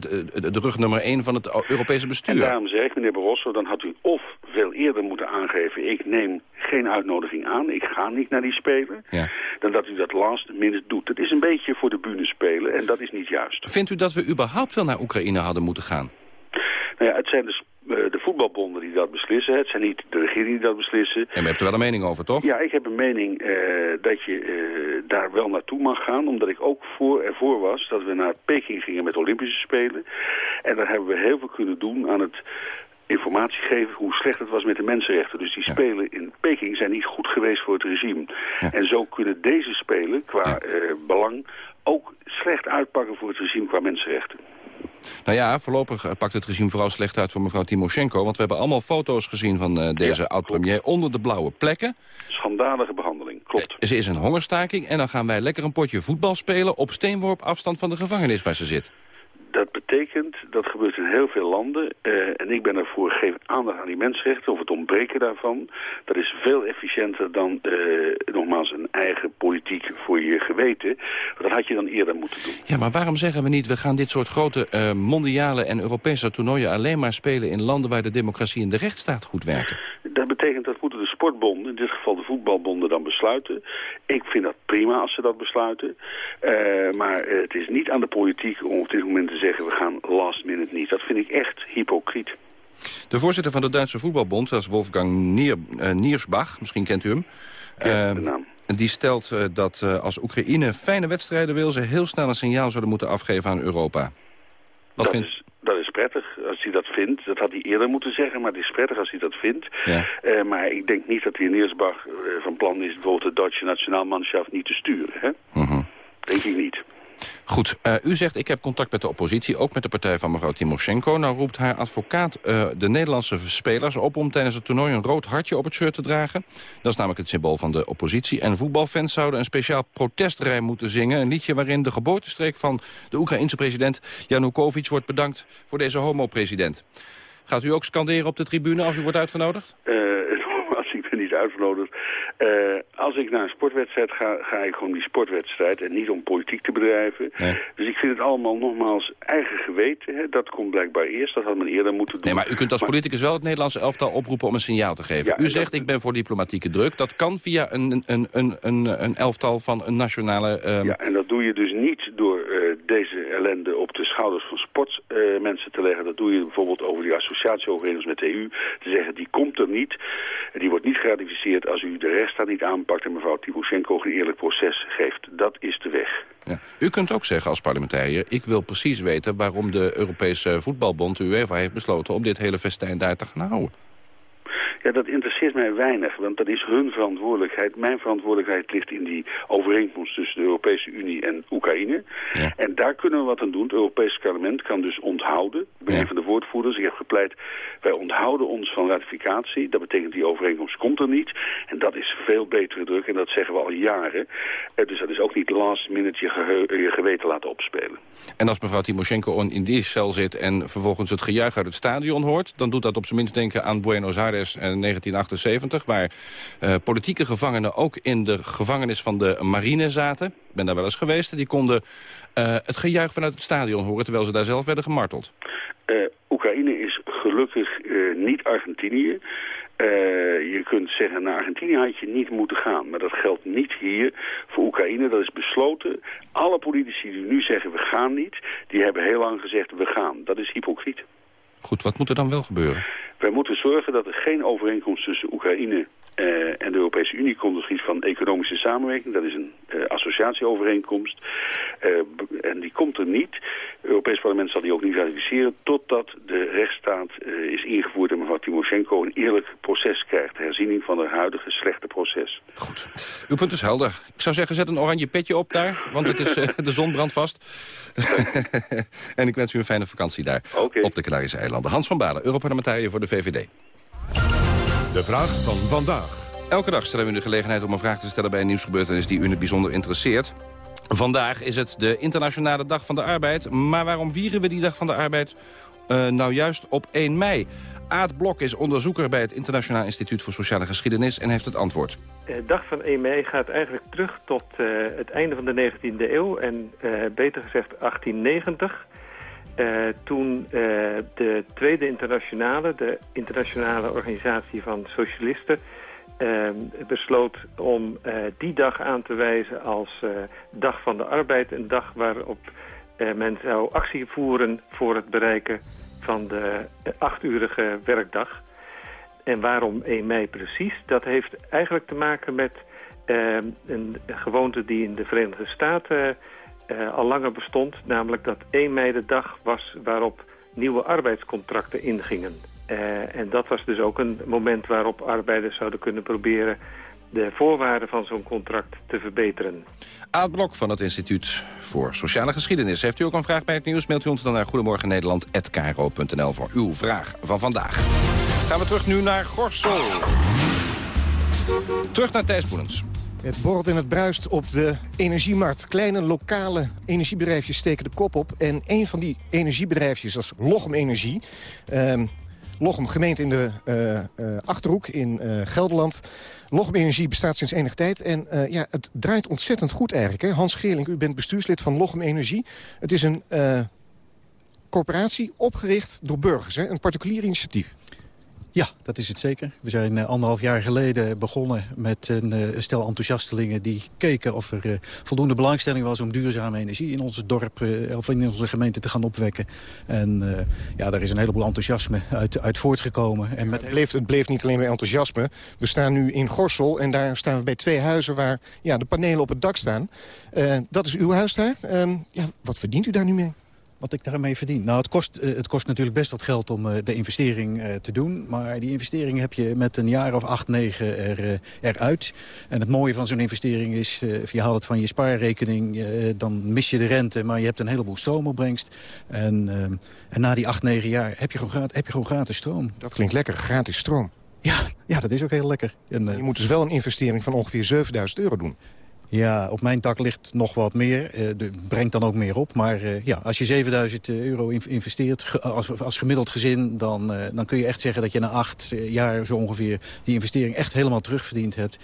de, rug nummer één van het Europese En bestuur. daarom zeg ik, meneer Barroso, dan had u of veel eerder moeten aangeven... ik neem geen uitnodiging aan, ik ga niet naar die Spelen... Ja. dan dat u dat last minute doet. Het is een beetje voor de bühne spelen en dat is niet juist. Vindt u dat we überhaupt wel naar Oekraïne hadden moeten gaan? Nou ja, het zijn dus eh, de voetbalbonden die dat beslissen. Het zijn niet de regering die dat beslissen. En u hebt er wel een mening over, toch? Ja, ik heb een mening eh, dat je eh, daar wel naartoe mag gaan. Omdat ik ook voor, ervoor was dat we naar Peking gingen met Olympische Spelen. En daar hebben we heel veel kunnen doen aan het informatie geven hoe slecht het was met de mensenrechten. Dus die spelen in Peking zijn niet goed geweest voor het regime. En zo kunnen deze spelen qua belang ook slecht uitpakken voor het regime qua mensenrechten. Nou ja, voorlopig eh, pakt het regime vooral slecht uit voor mevrouw Timoshenko. Want we hebben allemaal foto's gezien van eh, deze oud-premier onder de blauwe plekken. Schandalige behandeling, klopt. Ze is een hongerstaking en dan gaan wij lekker een potje voetbal spelen... op steenworp afstand van de gevangenis waar ze zit. Dat betekent, dat gebeurt in heel veel landen. eh, en ik ben ervoor, geef aandacht aan die mensenrechten, of het ontbreken daarvan. Dat is veel efficiënter dan, eh, nogmaals, een eigen politiek voor je geweten. Dat had je dan eerder moeten doen. Ja, maar waarom zeggen we niet... we gaan dit soort grote eh, mondiale en Europese toernooien... alleen maar spelen in landen waar de democratie en de rechtsstaat goed werken? Dat betekent dat moeten de sportbonden, in dit geval de voetbalbonden, dan besluiten. Ik vind dat prima als ze dat besluiten. Eh, maar het is niet aan de politiek om op dit moment te zeggen... we gaan last minute niet. Dat vind ik echt hypocriet. De voorzitter van de Duitse voetbalbond, dat is Wolfgang Nier, eh, Niersbach, misschien kent u hem. Eh, die stelt dat als Oekraïne fijne wedstrijden wil... ze heel snel een signaal zouden moeten afgeven aan Europa. Wat dat, vindt... is, dat is prettig als hij dat vindt. Dat had hij eerder moeten zeggen, maar het is prettig als hij dat vindt. Ja. Eh, maar ik denk niet dat hij in Niersbach eh, van plan is... bijvoorbeeld de Duitse nationaalmanschaft niet te sturen. Hè? Mhm. Denk ik niet. Goed, eh, u zegt ik heb contact met de oppositie, ook met de partij van mevrouw Timoshenko. Nou roept haar advocaat eh, de Nederlandse spelers op om tijdens het toernooi een rood hartje op het shirt te dragen. Dat is namelijk het symbool van de oppositie. En voetbalfans zouden een speciaal protestrij moeten zingen. Een liedje waarin de geboortestreek van de Oekraïense president Janukovic wordt bedankt voor deze homo-president. Gaat u ook scanderen op de tribune als u wordt uitgenodigd? Eh, als ik niet uitgenodigd. Eh, als ik naar een sportwedstrijd ga, ga ik gewoon die sportwedstrijd en niet om politiek te bedrijven. Dus ik vind het allemaal nogmaals eigen geweten. Hè. Dat komt blijkbaar eerst, dat had men eerder moeten doen. Nee, maar u kunt als politicus wel het Nederlandse elftal oproepen om een signaal te geven. Ja, u zegt, ik ben voor diplomatieke druk. Dat kan via een, een, een, een, een elftal van een nationale... ehm, Ja, en dat doe je dus niet door eh, deze ellende op te schouders van sportmensen te leggen. Dat doe je bijvoorbeeld over die associatieovereenkomst met de EU. Te zeggen, die komt er niet. Die wordt niet geratificeerd als u de rest niet aanpakt... en mevrouw Timoshenko een eerlijk proces geeft. Dat is de weg. Ja. U kunt ook zeggen als parlementariër... ik wil precies weten waarom de Europese voetbalbond, UEFA, heeft besloten... om dit hele festijn daar te gaan houden. Ja, dat interesseert mij weinig, want dat is hun verantwoordelijkheid. Mijn verantwoordelijkheid ligt in die overeenkomst tussen de Europese Unie en Oekraïne. Ja. En daar kunnen we wat aan doen. Het Europese parlement kan dus onthouden. Ik ben een van de woordvoerders. Ik heb gepleit, wij onthouden ons van ratificatie. Dat betekent die overeenkomst komt er niet. En dat is veel betere druk en dat zeggen we al jaren. Eh, dus dat is ook niet last minute je, je geweten laten opspelen. En als mevrouw Timoshenko in die cel zit en vervolgens het gejuich uit het stadion hoort... dan doet dat op zijn minst denken aan Buenos Aires en 1978... waar uh, politieke gevangenen ook in de gevangenis van de marine zaten. Ik ben daar wel eens geweest. Die konden uh, het gejuich vanuit het stadion horen... terwijl ze daar zelf werden gemarteld. Uh, Oekraïne is gelukkig niet Argentinië. Je kunt zeggen, naar Argentinië had je niet moeten gaan. Maar dat geldt niet hier voor Oekraïne. Dat is besloten. Alle politici die nu zeggen, we gaan niet... die hebben heel lang gezegd, we gaan. Dat is hypocriet. Goed, wat moet er dan wel gebeuren? Wij moeten zorgen dat er geen overeenkomst tussen Oekraïne uh, en de Europese Unie komt op het gebied van economische samenwerking. Dat is een uh, associatieovereenkomst. Uh, en die komt er niet. Het Europees Parlement zal die ook niet ratificeren... totdat de rechtsstaat is ingevoerd en mevrouw Timoshenko een eerlijk proces krijgt. Herziening van het huidige slechte proces. Goed. Uw punt is helder. Ik zou zeggen, zet een oranje petje op daar, want het is, de zon brandt vast. en ik wens u een fijne vakantie daar okay. op de Canarische eilanden. Hans van Balen, Europarlementariër voor de VVD. De vraag van vandaag. Elke dag stellen we u de gelegenheid om een vraag te stellen bij een nieuwsgebeurtenis die u in het bijzonder interesseert. Vandaag is het de Internationale Dag van de Arbeid. Maar waarom vieren we die Dag van de Arbeid uh, nou juist op 1 mei? Aad Blok is onderzoeker bij het Internationaal Instituut voor Sociale Geschiedenis en heeft het antwoord. De dag van 1 mei gaat eigenlijk terug tot uh, het einde van de 19e eeuw en uh, beter gezegd 1890... Uh, toen uh, de Tweede Internationale, de internationale organisatie van socialisten... Uh, besloot om die dag aan te wijzen als dag van de arbeid. Een dag waarop men zou actie voeren voor het bereiken van de achturige werkdag. En waarom 1 mei precies? Dat heeft eigenlijk te maken met een gewoonte die in de Verenigde Staten uh, al langer bestond. Namelijk dat 1 mei de dag was waarop nieuwe arbeidscontracten ingingen. Uh, en dat was dus ook een moment waarop arbeiders zouden kunnen proberen de voorwaarden van zo'n contract te verbeteren. Aad Blok van het Instituut voor Sociale Geschiedenis. Heeft u ook een vraag bij het nieuws? Mailt u ons dan naar Goedemorgen Nederland@kro.nl voor uw vraag van vandaag. Gaan we terug nu naar Gorsel. Terug naar Thijs Boelens. Het borrelt en het bruist op de energiemarkt. Kleine lokale energiebedrijfjes steken de kop op. En een van die energiebedrijfjes als Lochem Energie... Um, Lochem, gemeente in de uh, uh, Achterhoek in uh, Gelderland. Lochem Energie bestaat sinds enige tijd. En ja, het draait ontzettend goed eigenlijk. Hè? Hans Geerling, u bent bestuurslid van Lochem Energie. Het is een corporatie opgericht door burgers. Hè? Een particulier initiatief. Ja, dat is het zeker. We zijn uh, anderhalf jaar geleden begonnen met een uh, stel enthousiastelingen... die keken of er uh, voldoende belangstelling was om duurzame energie in ons dorp... of in onze gemeente te gaan opwekken. En ja, daar is een heleboel enthousiasme uit, uit voortgekomen. En met... het, bleef, het bleef niet alleen bij enthousiasme. We staan nu in Gorsel en daar staan we bij twee huizen... waar ja, de panelen op het dak staan. dat is uw huis daar. Ehm, ja, wat verdient u daar nu mee? Wat ik daarmee verdien. Nou, het kost, uh, het kost natuurlijk best wat geld om uh, de investering uh, te doen. Maar die investering heb je met een jaar of acht, negen er, eruit. En het mooie van zo'n investering is, je haalt het van je spaarrekening... dan mis je de rente, maar je hebt een heleboel stroomopbrengst. En, en na die acht, negen jaar heb je, gewoon gratis, heb je gewoon gratis stroom. Dat klinkt lekker, gratis stroom. Ja, ja dat is ook heel lekker. En, je moet dus wel een investering van ongeveer 7000 euro doen. Ja, op mijn dak ligt nog wat meer. Uh, brengt dan ook meer op. Maar uh, ja, als je 7000 euro investeert als, als gemiddeld gezin... Dan, dan kun je echt zeggen dat je na acht jaar zo ongeveer... die investering echt helemaal terugverdiend hebt.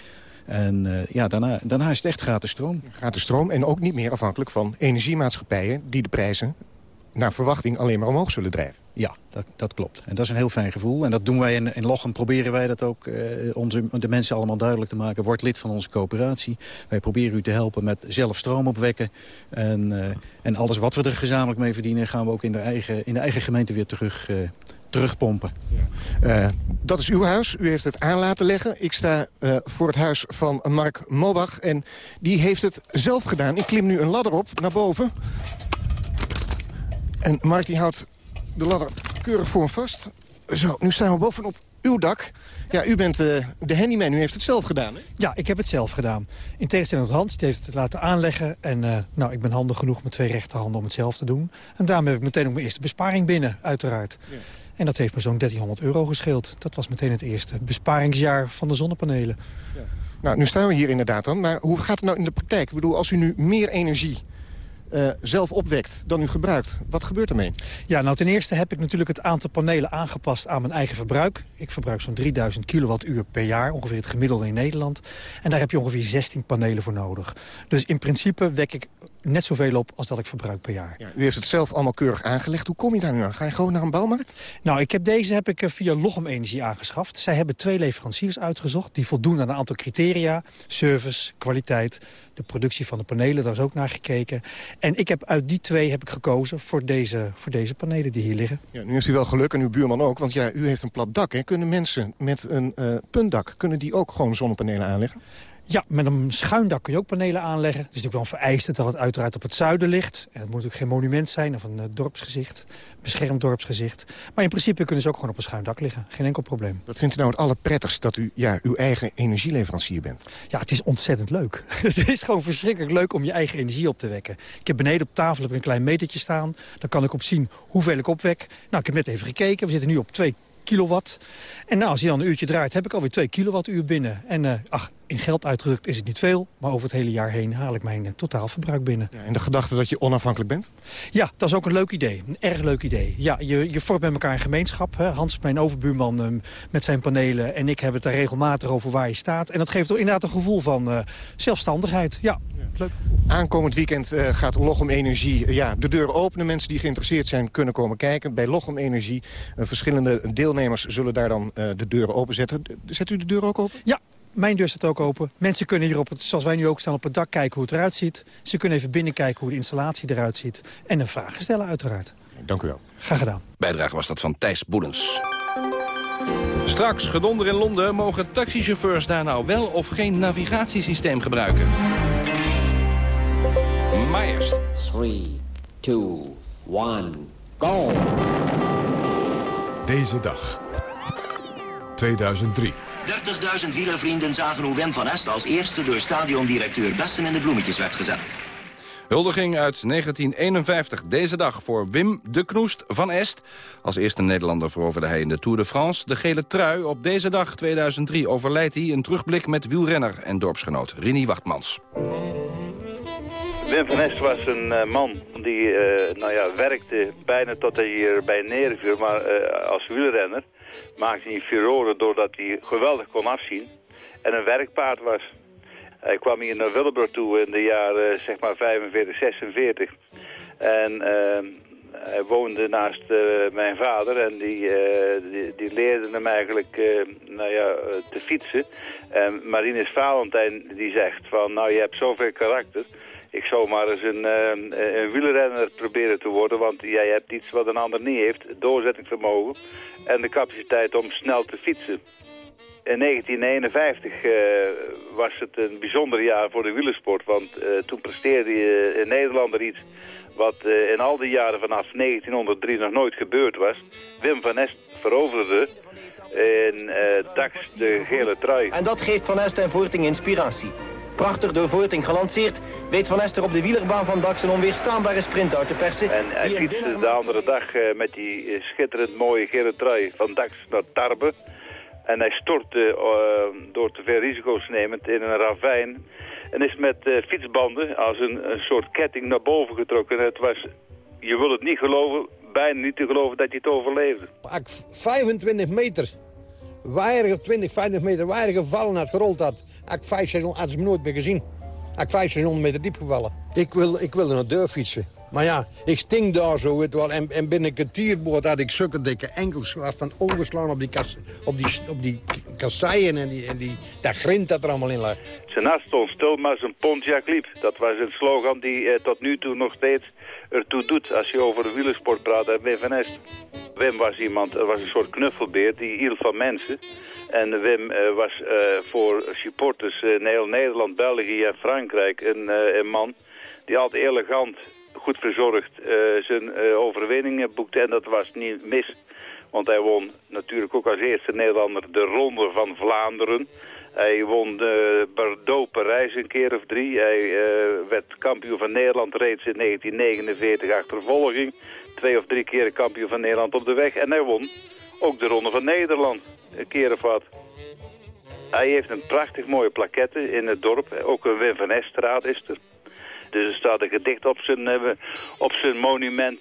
En ja, daarna, daarna is het echt gratis stroom. Gratis stroom en ook niet meer afhankelijk van energiemaatschappijen... die de prijzen naar verwachting alleen maar omhoog zullen drijven. Ja, dat, dat klopt. En dat is een heel fijn gevoel. En dat doen wij in, in Lochem, proberen wij dat ook uh, onze, de mensen allemaal duidelijk te maken. Word lid van onze coöperatie. Wij proberen u te helpen met zelf stroom opwekken. En, uh, en alles wat we er gezamenlijk mee verdienen... gaan we ook in de eigen, in de eigen gemeente weer terug, uh, terugpompen. Uh, dat is uw huis. U heeft het aan laten leggen. Ik sta voor het huis van Mark Mobach. En die heeft het zelf gedaan. Ik klim nu een ladder op naar boven. En Mark die houdt de ladder keurig voor hem vast. Zo, nu staan we bovenop uw dak. Ja, u bent uh, de handyman, u heeft het zelf gedaan, hè? Ja, ik heb het zelf gedaan. In tegenstelling tot Hans, die heeft het laten aanleggen. En uh, nou, ik ben handig genoeg met twee rechterhanden om het zelf te doen. En daarmee heb ik meteen ook mijn eerste besparing binnen, uiteraard. Ja. En dat heeft me zo'n 1300 euro gescheeld. Dat was meteen het eerste besparingsjaar van de zonnepanelen. Ja. Nou, nu staan we hier inderdaad dan. Maar hoe gaat het nou in de praktijk? Ik bedoel, als u nu meer energie uh, zelf opwekt dan u gebruikt. Wat gebeurt ermee? Ja, nou ten eerste heb ik natuurlijk het aantal panelen aangepast aan mijn eigen verbruik. Ik verbruik zo'n 3000 kilowattuur per jaar, ongeveer het gemiddelde in Nederland. En daar heb je ongeveer 16 panelen voor nodig. Dus in principe wek ik net zoveel op als dat ik verbruik per jaar. Ja, u heeft het zelf allemaal keurig aangelegd. Hoe kom je daar nu aan? Ga je gewoon naar een bouwmarkt? Nou, ik heb deze heb ik via Lochem Energie aangeschaft. Zij hebben twee leveranciers uitgezocht die voldoen aan een aantal criteria. Service, kwaliteit, de productie van de panelen, daar is ook naar gekeken. En ik heb uit die twee heb ik gekozen voor deze, voor deze panelen die hier liggen. Ja, nu heeft u wel geluk en uw buurman ook, want ja, u heeft een plat dak. Hè? Kunnen mensen met een uh, puntdak, kunnen die ook gewoon zonnepanelen aanleggen? Ja, met een schuin dak kun je ook panelen aanleggen. Het is natuurlijk wel een vereiste dat het uiteraard op het zuiden ligt. En het moet natuurlijk geen monument zijn of een uh, dorpsgezicht, beschermd dorpsgezicht. Maar in principe kunnen ze ook gewoon op een schuin dak liggen. Geen enkel probleem. Wat vindt u nou het allerprettigst dat u ja, uw eigen energieleverancier bent? Ja, het is ontzettend leuk. het is gewoon verschrikkelijk leuk om je eigen energie op te wekken. Ik heb beneden op tafel heb ik een klein metertje staan. Daar kan ik op zien hoeveel ik opwek. Nou, ik heb net even gekeken. We zitten nu op 2 kilowatt. En nou, als je dan een uurtje draait, heb ik alweer 2 kilowattuur binnen. En uh, ach, in geld uitgedrukt is het niet veel, maar over het hele jaar heen haal ik mijn uh, totaalverbruik binnen. Ja, en de gedachte dat je onafhankelijk bent? Ja, dat is ook een leuk idee. Een erg leuk idee. Ja, je, je vormt met elkaar een gemeenschap. Hè. Hans, mijn overbuurman, um, met zijn panelen en ik hebben het daar regelmatig over waar je staat. En dat geeft toch inderdaad een gevoel van uh, zelfstandigheid. Ja, leuk. Aankomend weekend uh, gaat Lochem Energie ja, de deur openen. Mensen die geïnteresseerd zijn kunnen komen kijken. Bij Lochem Energie, verschillende deelnemers zullen daar dan de deuren openzetten. Zet u de deur ook open? Ja, mijn deur staat ook open. Mensen kunnen hier, op het, zoals wij nu ook staan, op het dak kijken hoe het eruit ziet. Ze kunnen even binnenkijken hoe de installatie eruit ziet. En een vraag stellen uiteraard. Dank u wel. Graag gedaan. Bijdrage was dat van Thijs Boelens. Straks, gedonder in Londen, mogen taxichauffeurs daar nou wel of geen navigatiesysteem gebruiken? Maar eerst. 3, 2, 1, go! Deze dag. 2003. 30.000 wielervrienden zagen hoe Wim van Est als eerste door stadiondirecteur Bessen in de bloemetjes werd gezet. Huldiging uit 1951, deze dag voor Wim de Knoest van Est. Als eerste Nederlander veroverde hij in de Tour de France de gele trui. Op deze dag 2003 overlijdt hij een terugblik met wielrenner en dorpsgenoot Rini Wachtmans. Wim van Est was een uh, man die uh, nou ja, werkte bijna tot hij hier bij neerviel, maar uh, als wielrenner maakte hij furoren doordat hij geweldig kon afzien en een werkpaard was. Hij kwam hier naar Willebroek toe in de jaren zeg maar 45, 46. En uh, hij woonde naast uh, mijn vader en die, uh, die, die, leerde hem eigenlijk nou ja, te fietsen. En Marinus Valentijn die zegt van nou je hebt zoveel karakter. Ik zou maar eens een, een wielrenner proberen te worden, want jij hebt iets wat een ander niet heeft. Doorzettingsvermogen en de capaciteit om snel te fietsen. In 1951 uh, was het een bijzonder jaar voor de wielersport, want uh, toen presteerde uh, in Nederland er iets wat in al die jaren vanaf 1903 nog nooit gebeurd was. Wim van Est veroverde in Dax de gele trui. En dat geeft Van Est en Voorting inspiratie. Prachtig door Voorting gelanceerd, weet Van Est er op de wielerbaan van Dax een onweerstaanbare sprint uit te persen. En hij fietste de andere dag met die schitterend mooie gele trui van Dax naar Tarbe. En hij stortte uh, door te veel risico's nemend in een ravijn. En is met uh, fietsbanden als een, een, soort ketting naar boven getrokken. Het was, je wil het niet geloven, bijna niet te geloven dat hij het overleefde. Ik 25 meter, weinig 20, 25 meter weinig gevallen had, gerold had, had ik 5, had ze me nooit meer gezien. Had ik 5, 600 meter diep gevallen. Ik wil, ik wilde naar deur fietsen. Maar ja, ik stink daar zo, weet wel. En, en binnen een tierboord had ik zulke dikke enkels was van overslaan op die, kas, op die, op die kasseien en, die, en die, dat grind dat er allemaal in lag. Zijn naast stond stil maar zijn Pontiac liep. Dat was een slogan die eh, tot nu toe nog steeds ertoe doet als je over wielersport praat bij Wim van Est. Wim was iemand, was een soort knuffelbeer die hield van mensen. En Wim uh, was uh, voor supporters in heel Nederland, België en Frankrijk een, een man die altijd elegant, goed verzorgd zijn overwinningen boekte. En dat was niet mis, want hij won natuurlijk ook als eerste Nederlander de Ronde van Vlaanderen. Hij won de Bordeaux-Parijs een keer of drie. Hij uh, werd kampioen van Nederland reeds in 1949 achtervolging. Twee of drie keren kampioen van Nederland op de weg. En hij won ook de Ronde van Nederland. Een keer of wat. Hij heeft een prachtig mooie plaquette in het dorp. Ook een Wim van Esteraad is er. Dus er staat een gedicht op zijn, uh, op zijn monument...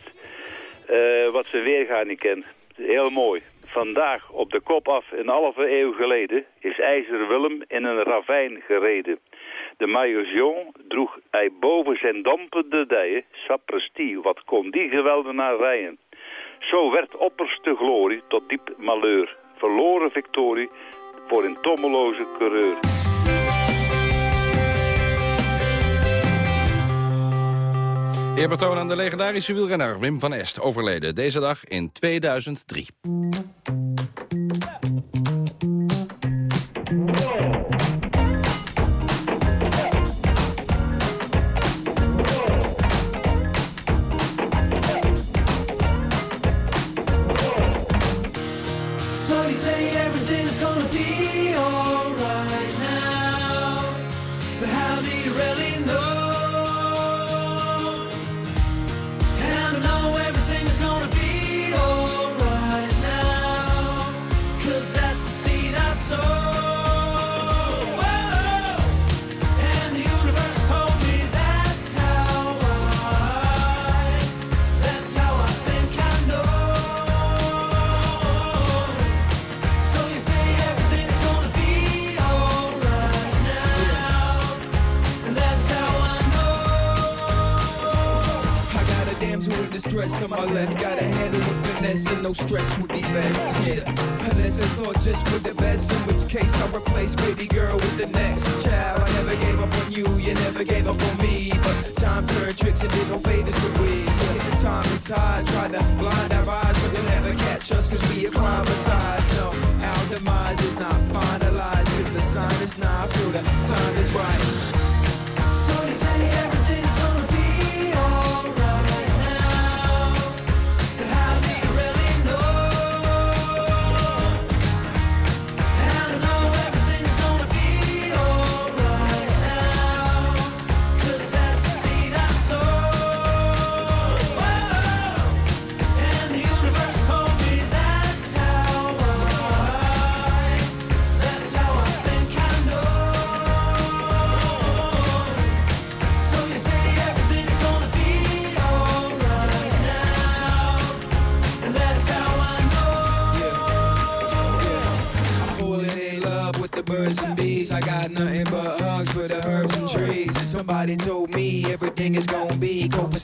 Uh, wat zijn weergaan niet kent. Heel mooi. Vandaag op de kop af een halve eeuw geleden is IJzer Willem in een ravijn gereden. De maillot droeg hij boven zijn dampende dijen, sapristi, wat kon die geweldenaar rijden. Zo werd opperste glorie tot diep malheur, verloren victorie voor een tommeloze coureur. Eerbetoon aan de legendarische wielrenner Wim van Est, overleden deze dag in 2003. stress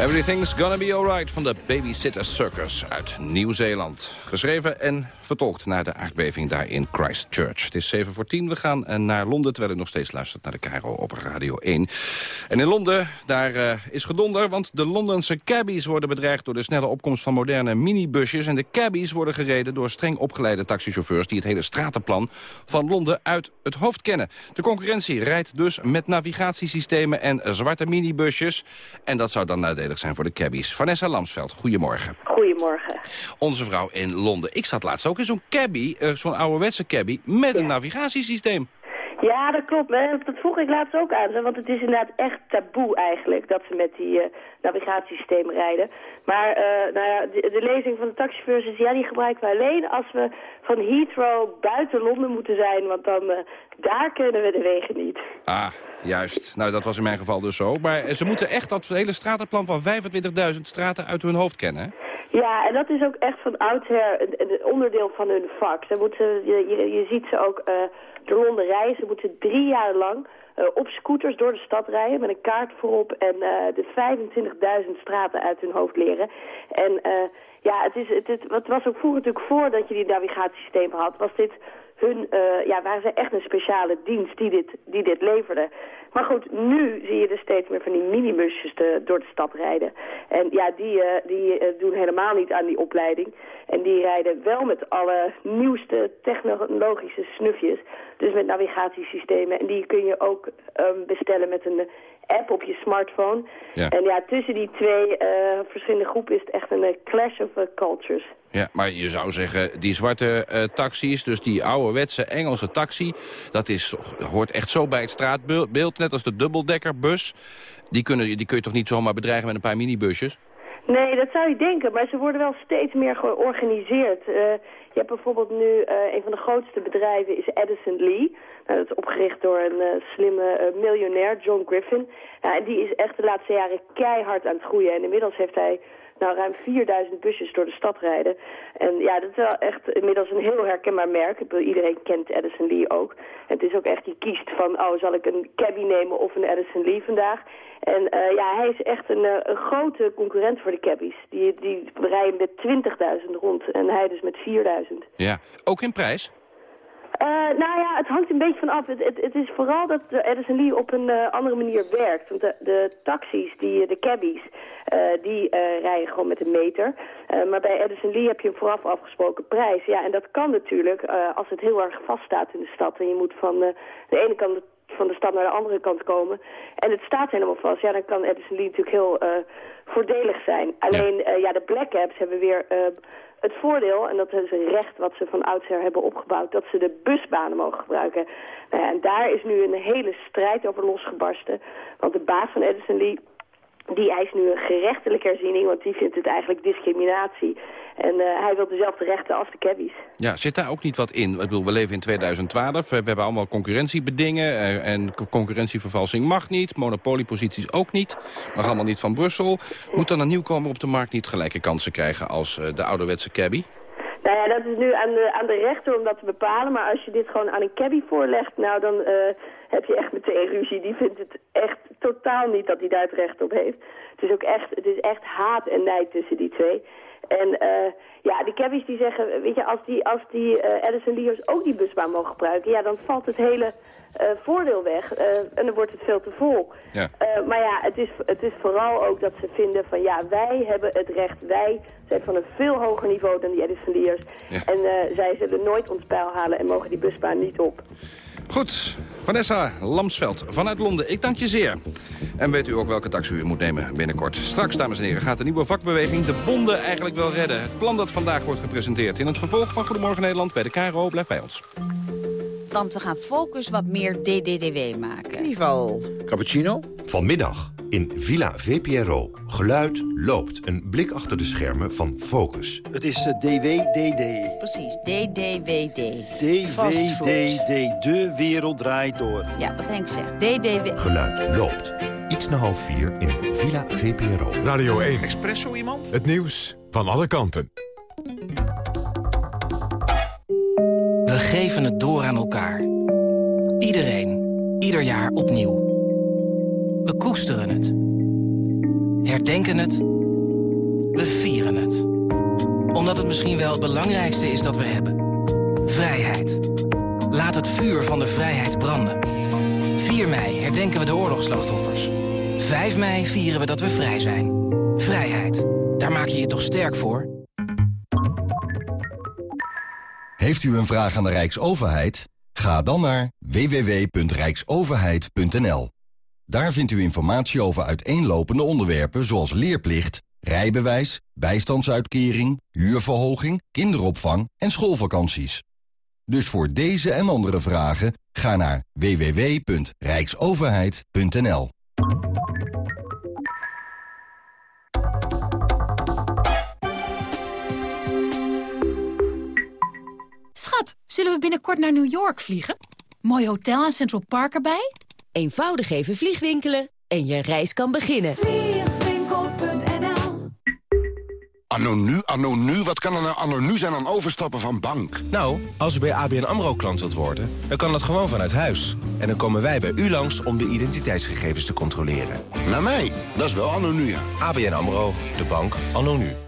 Everything's Gonna Be Alright van de Babysitter Circus uit Nieuw-Zeeland. Geschreven en vertolkt naar de aardbeving daar in Christchurch. Het is 7 voor 10. We gaan eh, naar Londen, terwijl u nog steeds luistert naar de Cairo op Radio 1. En in Londen, daar eh, is gedonder, want de Londense cabbies worden bedreigd... door de snelle opkomst van moderne minibusjes. En de cabbies worden gereden door streng opgeleide taxichauffeurs... die het hele stratenplan van Londen uit het hoofd kennen. De concurrentie rijdt dus met navigatiesystemen en zwarte minibusjes. En dat zou dan nadelig zijn voor de cabbies. Vanessa Lamsveld, goedemorgen. Goedemorgen. Onze vrouw in Londen. Ik zat laatst ook in zo'n cabbie, eh, zo'n ouderwetse cabbie... met een navigatiesysteem. Ja, dat klopt. Hè. Dat vroeg ik laatst ook aan ze, want het is inderdaad echt taboe eigenlijk dat ze met die uh, navigatiesystemen rijden. Maar uh, nou ja, de, de, lezing van de taxichauffeurs is, ja, die gebruiken we alleen als we van Heathrow buiten Londen moeten zijn, want dan uh, daar kunnen we de wegen niet. Ah, juist. Nou, dat was in mijn geval dus zo. Maar ze moeten echt dat hele stratenplan van 25.000 straten uit hun hoofd kennen, hè? Ja, en dat is ook echt van oudsher een, een onderdeel van hun vak. Ze moeten, je, je, ziet ze ook uh, door Londen rijden. Ze moeten drie jaar lang op scooters door de stad rijden met een kaart voorop en uh, de 25.000 straten uit hun hoofd leren. En ja, het, is, het, het was ook vroeger natuurlijk voordat je die navigatiesystemen had, was dit hun, uh, ja, waren ze echt een speciale dienst die dit, die dit leverde. Maar goed, nu zie je er steeds meer van die minibusjes de, door de stad rijden. En ja, die, uh, die uh, doen helemaal niet aan die opleiding. En die rijden wel met alle nieuwste technologische snufjes. Dus met navigatiesystemen. En die kun je ook um, bestellen met een app op je smartphone. Ja. En ja, tussen die twee verschillende groepen is het echt een clash of cultures. Ja, maar je zou zeggen, die zwarte uh, taxis, dus die ouderwetse Engelse taxi... dat is, hoort echt zo bij het straatbeeld, net als de dubbeldekkerbus. Die, kunnen, die kun je toch niet zomaar bedreigen met een paar minibusjes? Nee, dat zou je denken, maar ze worden wel steeds meer georganiseerd. Uh, je hebt bijvoorbeeld nu, uh, een van de grootste bedrijven is Edison Lee. Nou, dat is opgericht door een slimme miljonair, John Griffin. en die is echt de laatste jaren keihard aan het groeien. En inmiddels heeft hij nou ruim 4000 busjes door de stad rijden. En ja, dat is wel echt inmiddels een heel herkenbaar merk. Iedereen kent Edison Lee ook. Het is ook echt, die kiest van, oh, zal ik een cabbie nemen of een Edison Lee vandaag? En uh, ja, hij is echt een, uh, een, grote concurrent voor de cabbies. Die, die rijden met 20.000 rond en hij dus met 4.000. Ja, ook in prijs? Uh, nou ja, het hangt een beetje van af. Het, het, is vooral dat Edison Lee op een uh, andere manier werkt. Want de, de taxis, die, de cabbies, uh, die rijden gewoon met een meter. maar bij Edison Lee heb je een vooraf afgesproken prijs. Ja, en dat kan natuurlijk als het heel erg vaststaat in de stad. En je moet van de ene kant van de stad naar de andere kant komen. En het staat helemaal vast. Ja, dan kan Edison Lee natuurlijk heel voordelig zijn. Alleen, ja, ja de black cabs hebben weer het voordeel, en dat is een recht wat ze van oudsher hebben opgebouwd, dat ze de busbanen mogen gebruiken. Ja, en daar is nu een hele strijd over losgebarsten. Want de baas van Edison Lee, die eist nu een gerechtelijke herziening, want die vindt het eigenlijk discriminatie. En uh, hij wil dezelfde rechten als de cabbies. Ja, zit daar ook niet wat in? Ik bedoel, we leven in 2012, we hebben allemaal concurrentiebedingen... Eh, en concurrentievervalsing mag niet, monopolieposities ook niet. Mag allemaal niet van Brussel. Moet dan een nieuwkomer op de markt niet gelijke kansen krijgen als uh, de ouderwetse cabbie? Nou ja, dat is nu aan de, aan de rechter om dat te bepalen. Maar als je dit gewoon aan een cabbie voorlegt, nou dan uh, heb je echt meteen ruzie. Die vindt het echt totaal niet dat hij daar het recht op heeft. Het is ook echt, het is echt haat en nijd tussen die twee. En uh, ja, de cabbies die zeggen, weet je, als die, als die uh, Edison Lears ook die busbaan mogen gebruiken, ja, dan valt het hele uh, voordeel weg en dan wordt het veel te vol. Ja. maar ja, het is, het is vooral ook dat ze vinden van, ja, wij hebben het recht, wij zijn van een veel hoger niveau dan die Edison Lears. Ja. En zij zullen nooit ons pijl halen en mogen die busbaan niet op. Goed, Vanessa Lamsveld vanuit Londen, ik dank je zeer. En weet u ook welke taxi u moet nemen binnenkort. Straks, dames en heren, gaat de nieuwe vakbeweging de bonden eigenlijk wel redden. Het plan dat vandaag wordt gepresenteerd in het vervolg van Goedemorgen Nederland bij de KRO blijft bij ons. Want we gaan Focus wat meer DDDW maken. Knieval. Cappuccino? Vanmiddag in Villa VPRO. Geluid loopt. Een blik achter de schermen van Focus. Het is uh, eh, DWDD. Precies, DDWD. DWDD. De wereld draait door. Ja, wat Henk zegt. DDW. Geluid loopt. Iets na half vier in Villa VPRO. Radio 1. Expresso iemand? Het nieuws van alle kanten. We geven het door aan elkaar. Iedereen. Ieder jaar opnieuw. We koesteren het. Herdenken het. We vieren het. Omdat het misschien wel het belangrijkste is dat we hebben. Vrijheid. Laat het vuur van de vrijheid branden. 4 mei herdenken we de oorlogsslachtoffers. 5 mei vieren we dat we vrij zijn. Vrijheid. Daar maak je je toch sterk voor? Heeft u een vraag aan de Rijksoverheid? Ga dan naar www.rijksoverheid.nl. Daar vindt u informatie over uiteenlopende onderwerpen zoals leerplicht, rijbewijs, bijstandsuitkering, huurverhoging, kinderopvang en schoolvakanties. Dus voor deze en andere vragen ga naar www.rijksoverheid.nl. Schat, zullen we binnenkort naar New York vliegen? Mooi hotel en Central Park erbij? Eenvoudig even vliegwinkelen en je reis kan beginnen. Anno nu, anno nu, wat kan er nou anno nu zijn aan overstappen van bank? Nou, als u bij ABN AMRO klant wilt worden, dan kan dat gewoon vanuit huis. En dan komen wij bij u langs om de identiteitsgegevens te controleren. Naar mij? Dat is wel anno nu, ja. ABN AMRO, de bank anno nu.